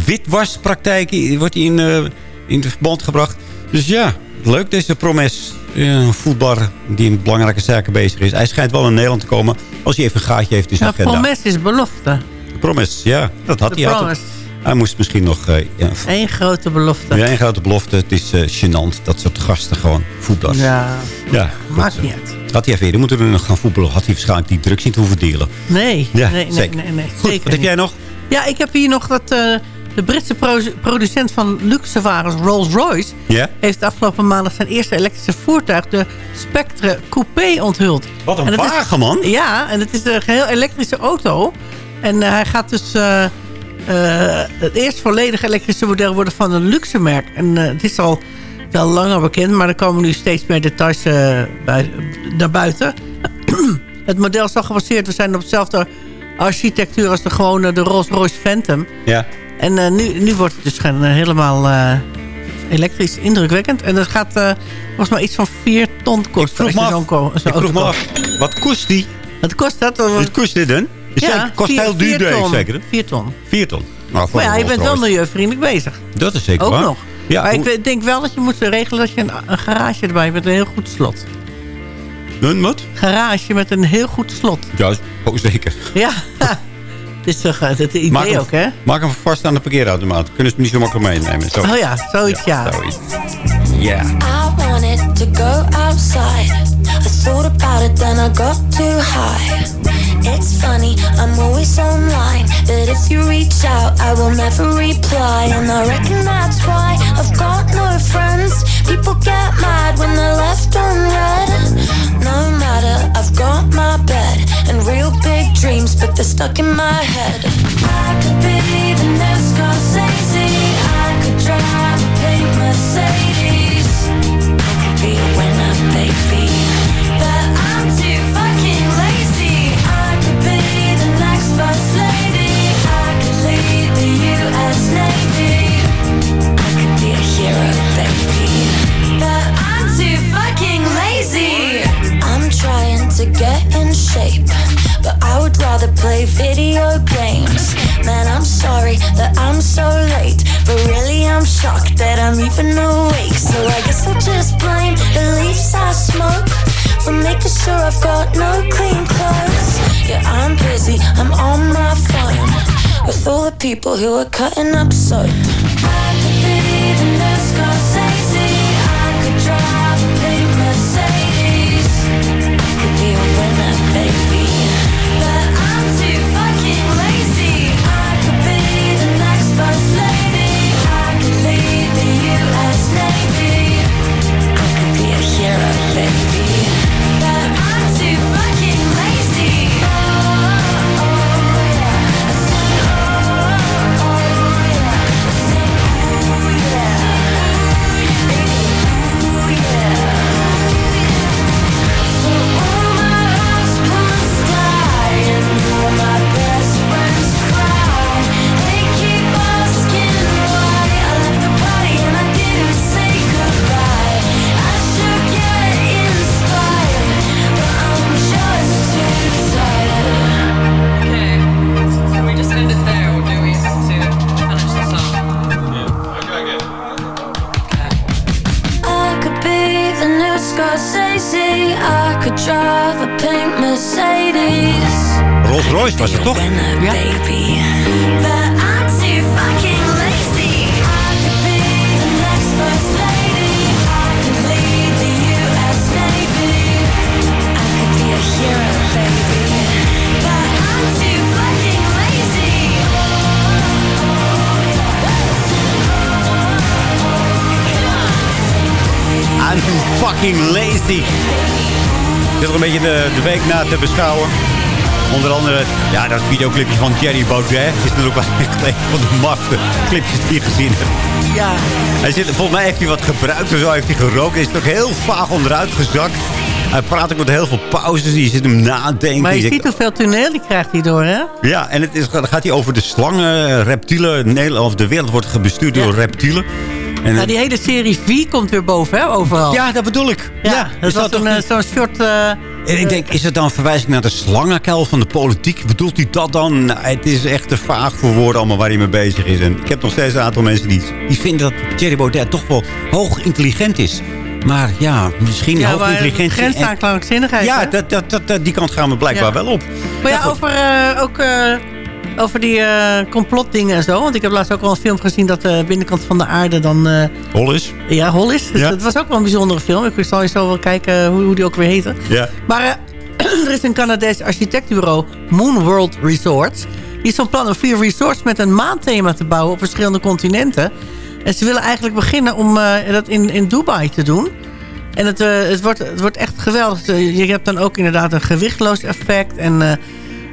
Witwaspraktijken wordt hij in, eh, in verband gebracht. Dus ja, leuk deze promes. Een voetballer die in belangrijke zaken bezig is. Hij schijnt wel in Nederland te komen als hij even een gaatje heeft in zijn Nou, agenda. promes is belofte. Promes, ja, dat had De hij. Het- Hij moest misschien nog... eh, ja, Eén grote belofte. ja, een grote belofte. Het is eh gênant. Dat soort gasten gewoon voetballers. Ja, Ja, maakt niet uit. Had hij even eerder moeten doen nog gaan voetballen. Had hij waarschijnlijk die drugs niet hoeven dealen. Nee, Ja, nee, nee, zeker. nee, nee, Goed, zeker wat heb jij nog? Ja, ik heb hier nog dat eh, de Britse pro- producent van luxewagens Rolls-Royce... Ja? heeft afgelopen maandag zijn eerste elektrische voertuig, de Spectre Coupé, onthuld. Wat een is- wagen, man. Ja, en het is een geheel elektrische auto. En eh, hij gaat dus eh, het eerst volledig elektrische model worden van een luxe merk. En het is al wel langer bekend, maar er komen nu steeds meer details eh, bij, naar buiten. het model zal gebaseerd zijn op dezelfde architectuur als de gewone de Rolls-Royce Phantom. Ja. En eh, nu, nu wordt het dus gewoon eh, helemaal elektrisch indrukwekkend. En dat gaat volgens mij iets van 4 ton kosten. Ik vroeg me af, ik vroeg me auto af wat kost die? Wat kost dat? Wat kost dit dan? Is Ja, zeker- kost vier- heel duur, vier ton. zeker. hè? 4 ton. 4 ton. Nou, Maar ja, je bent wel milieuvriendelijk bezig. Dat is zeker Ook waar. nog. Ja, maar hoe- ik denk wel dat je moet regelen dat je een, een garage erbij hebt met een heel goed slot. Een wat? Garage met een heel goed slot. Ja, oh, zeker. Ja, het is toch eh, het idee Maak hem, ook, hè? maak hem vast aan de parkeerautomaat. Kunnen ze hem niet zo makkelijk meenemen. Zo. Oh ja, zoiets ja. Zoiets. Ja. I wanted to go outside. I thought about it, then I got too high. It's funny, I'm always online. But if you reach out, I will never reply. And I reckon that's why I've got no friends. People get mad when they're left on red. No matter, I've got my bed and real big dreams, but they're stuck in my head. I could be the next Scorsese. I could drive a pink Mercedes. But I'm too fucking lazy. I'm trying to get in shape, but I would rather play video games. Man, I'm sorry that I'm so late, but really I'm shocked that I'm even awake. So I guess I'll just blame the leaves I smoke for making sure I've got no clean clothes. Yeah, I'm busy, I'm on my phone with all the people who are cutting up so. I could be the new Scorsese. I could drive fucking lazy. Ik zit er een beetje de, de week na te beschouwen. Onder andere, ja, dat videoclipje van Jerry Baudet is natuurlijk wel echt een van de mafste clipjes die je gezien hebt. Ja. Hij zit, volgens mij heeft hij wat gebruikt of zo, heeft hij gerookt. Hij is toch heel vaag onderuit gezakt. Hij praat ook met heel veel pauzes. Je zit hem nadenken. Maar je ziet hoeveel toneel die krijgt hierdoor, hè? Ja, en het is, dan gaat hij over de slangen, reptielen. Nederland, of de wereld wordt bestuurd door reptielen. En, Ja, die hele serie V komt weer boven, hè, overal. Ja, dat bedoel ik. Ja, Ja, dat is was dat een, eh, niet- zo'n short... eh, En ik denk, is het dan verwijzing naar de slangenkuil van de politiek? Bedoelt hij dat dan? Nou, het is echt te vaag voor woorden allemaal waar hij mee bezig is. En ik heb nog steeds een aantal mensen die, die vinden dat Thierry Baudet toch wel hoog intelligent is. Maar ja, misschien ja, hoog maar intelligent. grens en- aan krankzinnigheid, Ja, dat, dat, dat, die kant gaan we blijkbaar Ja. wel op. Maar ja, over, eh, ook, over die eh, complotdingen en zo. Want ik heb laatst ook wel een film gezien dat de binnenkant van de aarde dan... eh, Hol is. ja, hol is. Dus Ja. dat was ook wel een bijzondere film. Ik zal je zo wel kijken hoe, hoe die ook weer heette. Ja. Maar eh, er is een Canadees architectenbureau, Moon World Resorts. Die is van plan om vier resorts met een maanthema te bouwen op verschillende continenten. En ze willen eigenlijk beginnen om eh, dat in, in Dubai te doen. En het, eh, het, wordt, het wordt echt geweldig. Je hebt dan ook inderdaad een gewichtloos effect. En eh, eh,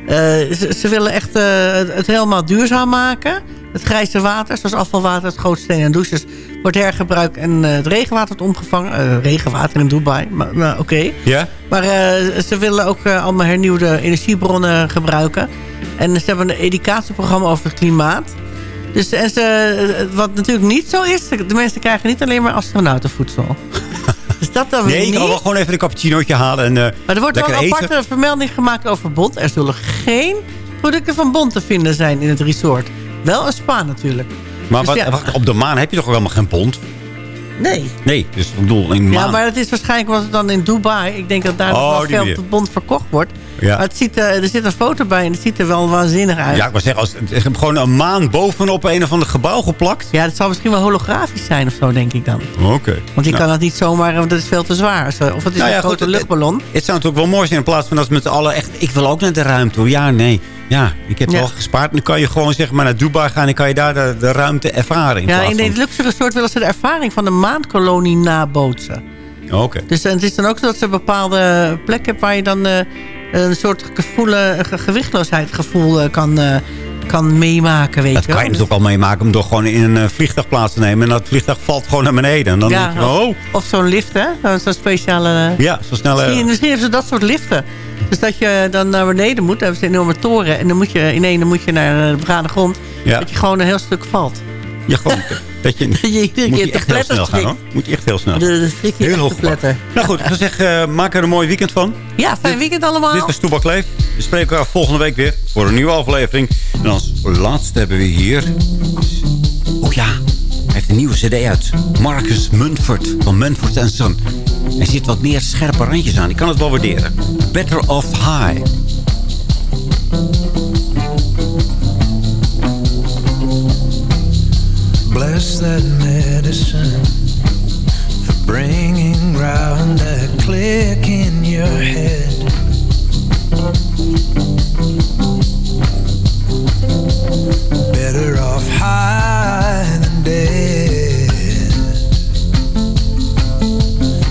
ze, ze willen echt eh, het, het helemaal duurzaam maken. Het grijze water, zoals afvalwater, het gootsteen en douches... wordt hergebruikt en eh, het regenwater wordt omgevangen. Eh, regenwater in Dubai, maar, maar oké. Ja? Maar eh, ze willen ook eh, allemaal hernieuwde energiebronnen gebruiken. En ze hebben een educatieprogramma over het klimaat. Dus, en ze, eh, wat natuurlijk niet zo is... de mensen krijgen niet alleen maar astronautenvoedsel. dat dan Nee, niet. kan wel gewoon even een cappuccinootje halen en eh Maar er wordt wel een eten. aparte vermelding gemaakt over Bond. Er zullen geen producten van Bond te vinden zijn in het resort. Wel een spa natuurlijk. Maar Dus wat, ja. wacht, op de maan heb je toch helemaal geen pond? Nee. Nee, dus ik bedoel, in Ja, maan... maar het is waarschijnlijk was het dan in Dubai. Ik denk dat daar Oh, nog wel veel Bond verkocht wordt. Ja. Maar het ziet, eh, er zit een foto bij en het ziet er wel waanzinnig uit. Ja, ik wil zeggen, als, ik heb gewoon een maan bovenop een of ander gebouw geplakt. Ja, dat zal misschien wel holografisch zijn of zo, denk ik dan. Oké. Want je Nou. kan dat niet zomaar, want dat is veel te zwaar. Of het is Nou ja, een grote goed, het- luchtballon. Het zou natuurlijk wel mooi zijn in plaats van dat we met z'n allen echt... Ik wil ook naar de ruimte. Ja, nee. Ja, ik heb Ja. wel gespaard. Dan kan je gewoon zeg maar naar Dubai gaan en kan je daar de, de ruimte ervaren. In Ja, in dit luxe resort willen ze de ervaring van de maankolonie nabootsen. Oké. Dus eh, het is dan ook zo dat ze bepaalde plekken hebben waar je dan eh, een soort gevoel, eh, ge- gewichtloosheidgevoel eh, kan, kan meemaken, weet Dat je kan je natuurlijk al meemaken om door gewoon in een eh, vliegtuig plaats te nemen. En dat vliegtuig valt gewoon naar beneden. En dan ja, je, oh, of zo'n lift, hè? Zo'n zo'n speciale... eh, ja, zo snel... eh, Misschien, misschien hebben ze dat soort liften. Dus dat je dan naar beneden moet. Dan hebben ze een enorme toren. En dan moet je, in één dan moet je naar de begane grond. Ja. Dat je gewoon een heel stuk valt. Ja, gewoon, dat je, je moet je echt heel snel gaan, hoor. Moet je echt heel snel. De, de Heel hoog. Nou goed, ik zou zeggen, eh, maak er een mooi weekend van. Ja, fijn weekend allemaal. Dit was Toebak Leef. We spreken elkaar volgende week weer voor een nieuwe aflevering. En als laatste hebben we hier... Oh ja, hij heeft een nieuwe cd uit. Marcus Munford van Munford Son. Er zit wat meer scherpe randjes aan. Ik kan het wel waarderen. Better Off High. Bless that medicine for bringing round that click in your head. Than dead.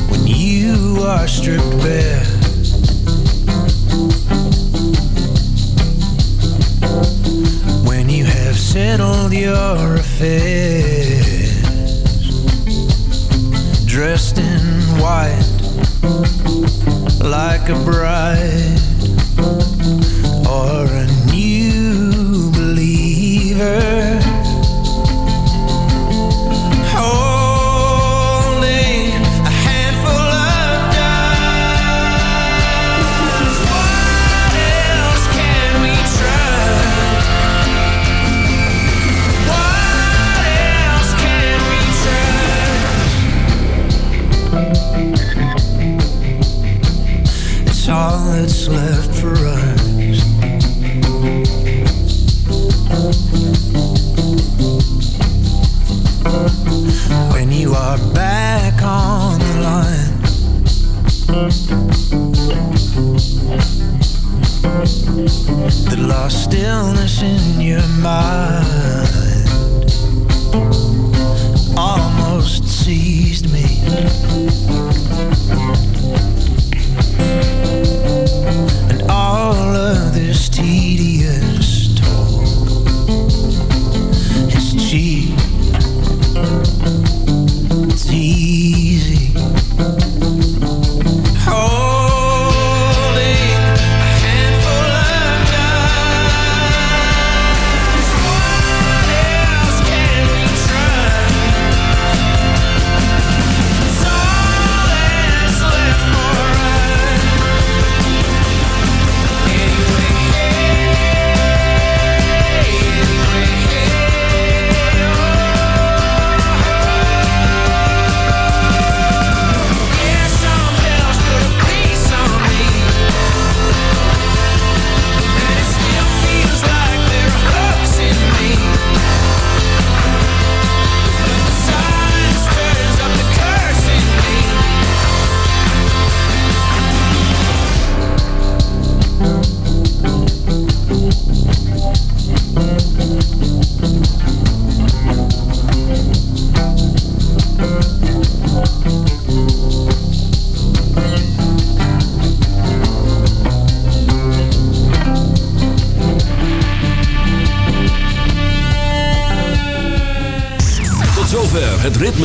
When you are stripped bare. When you have settled your affairs, dressed in white like a bride or a new believer. left for us. When you are back on the line, the lost stillness in your mind almost seized me.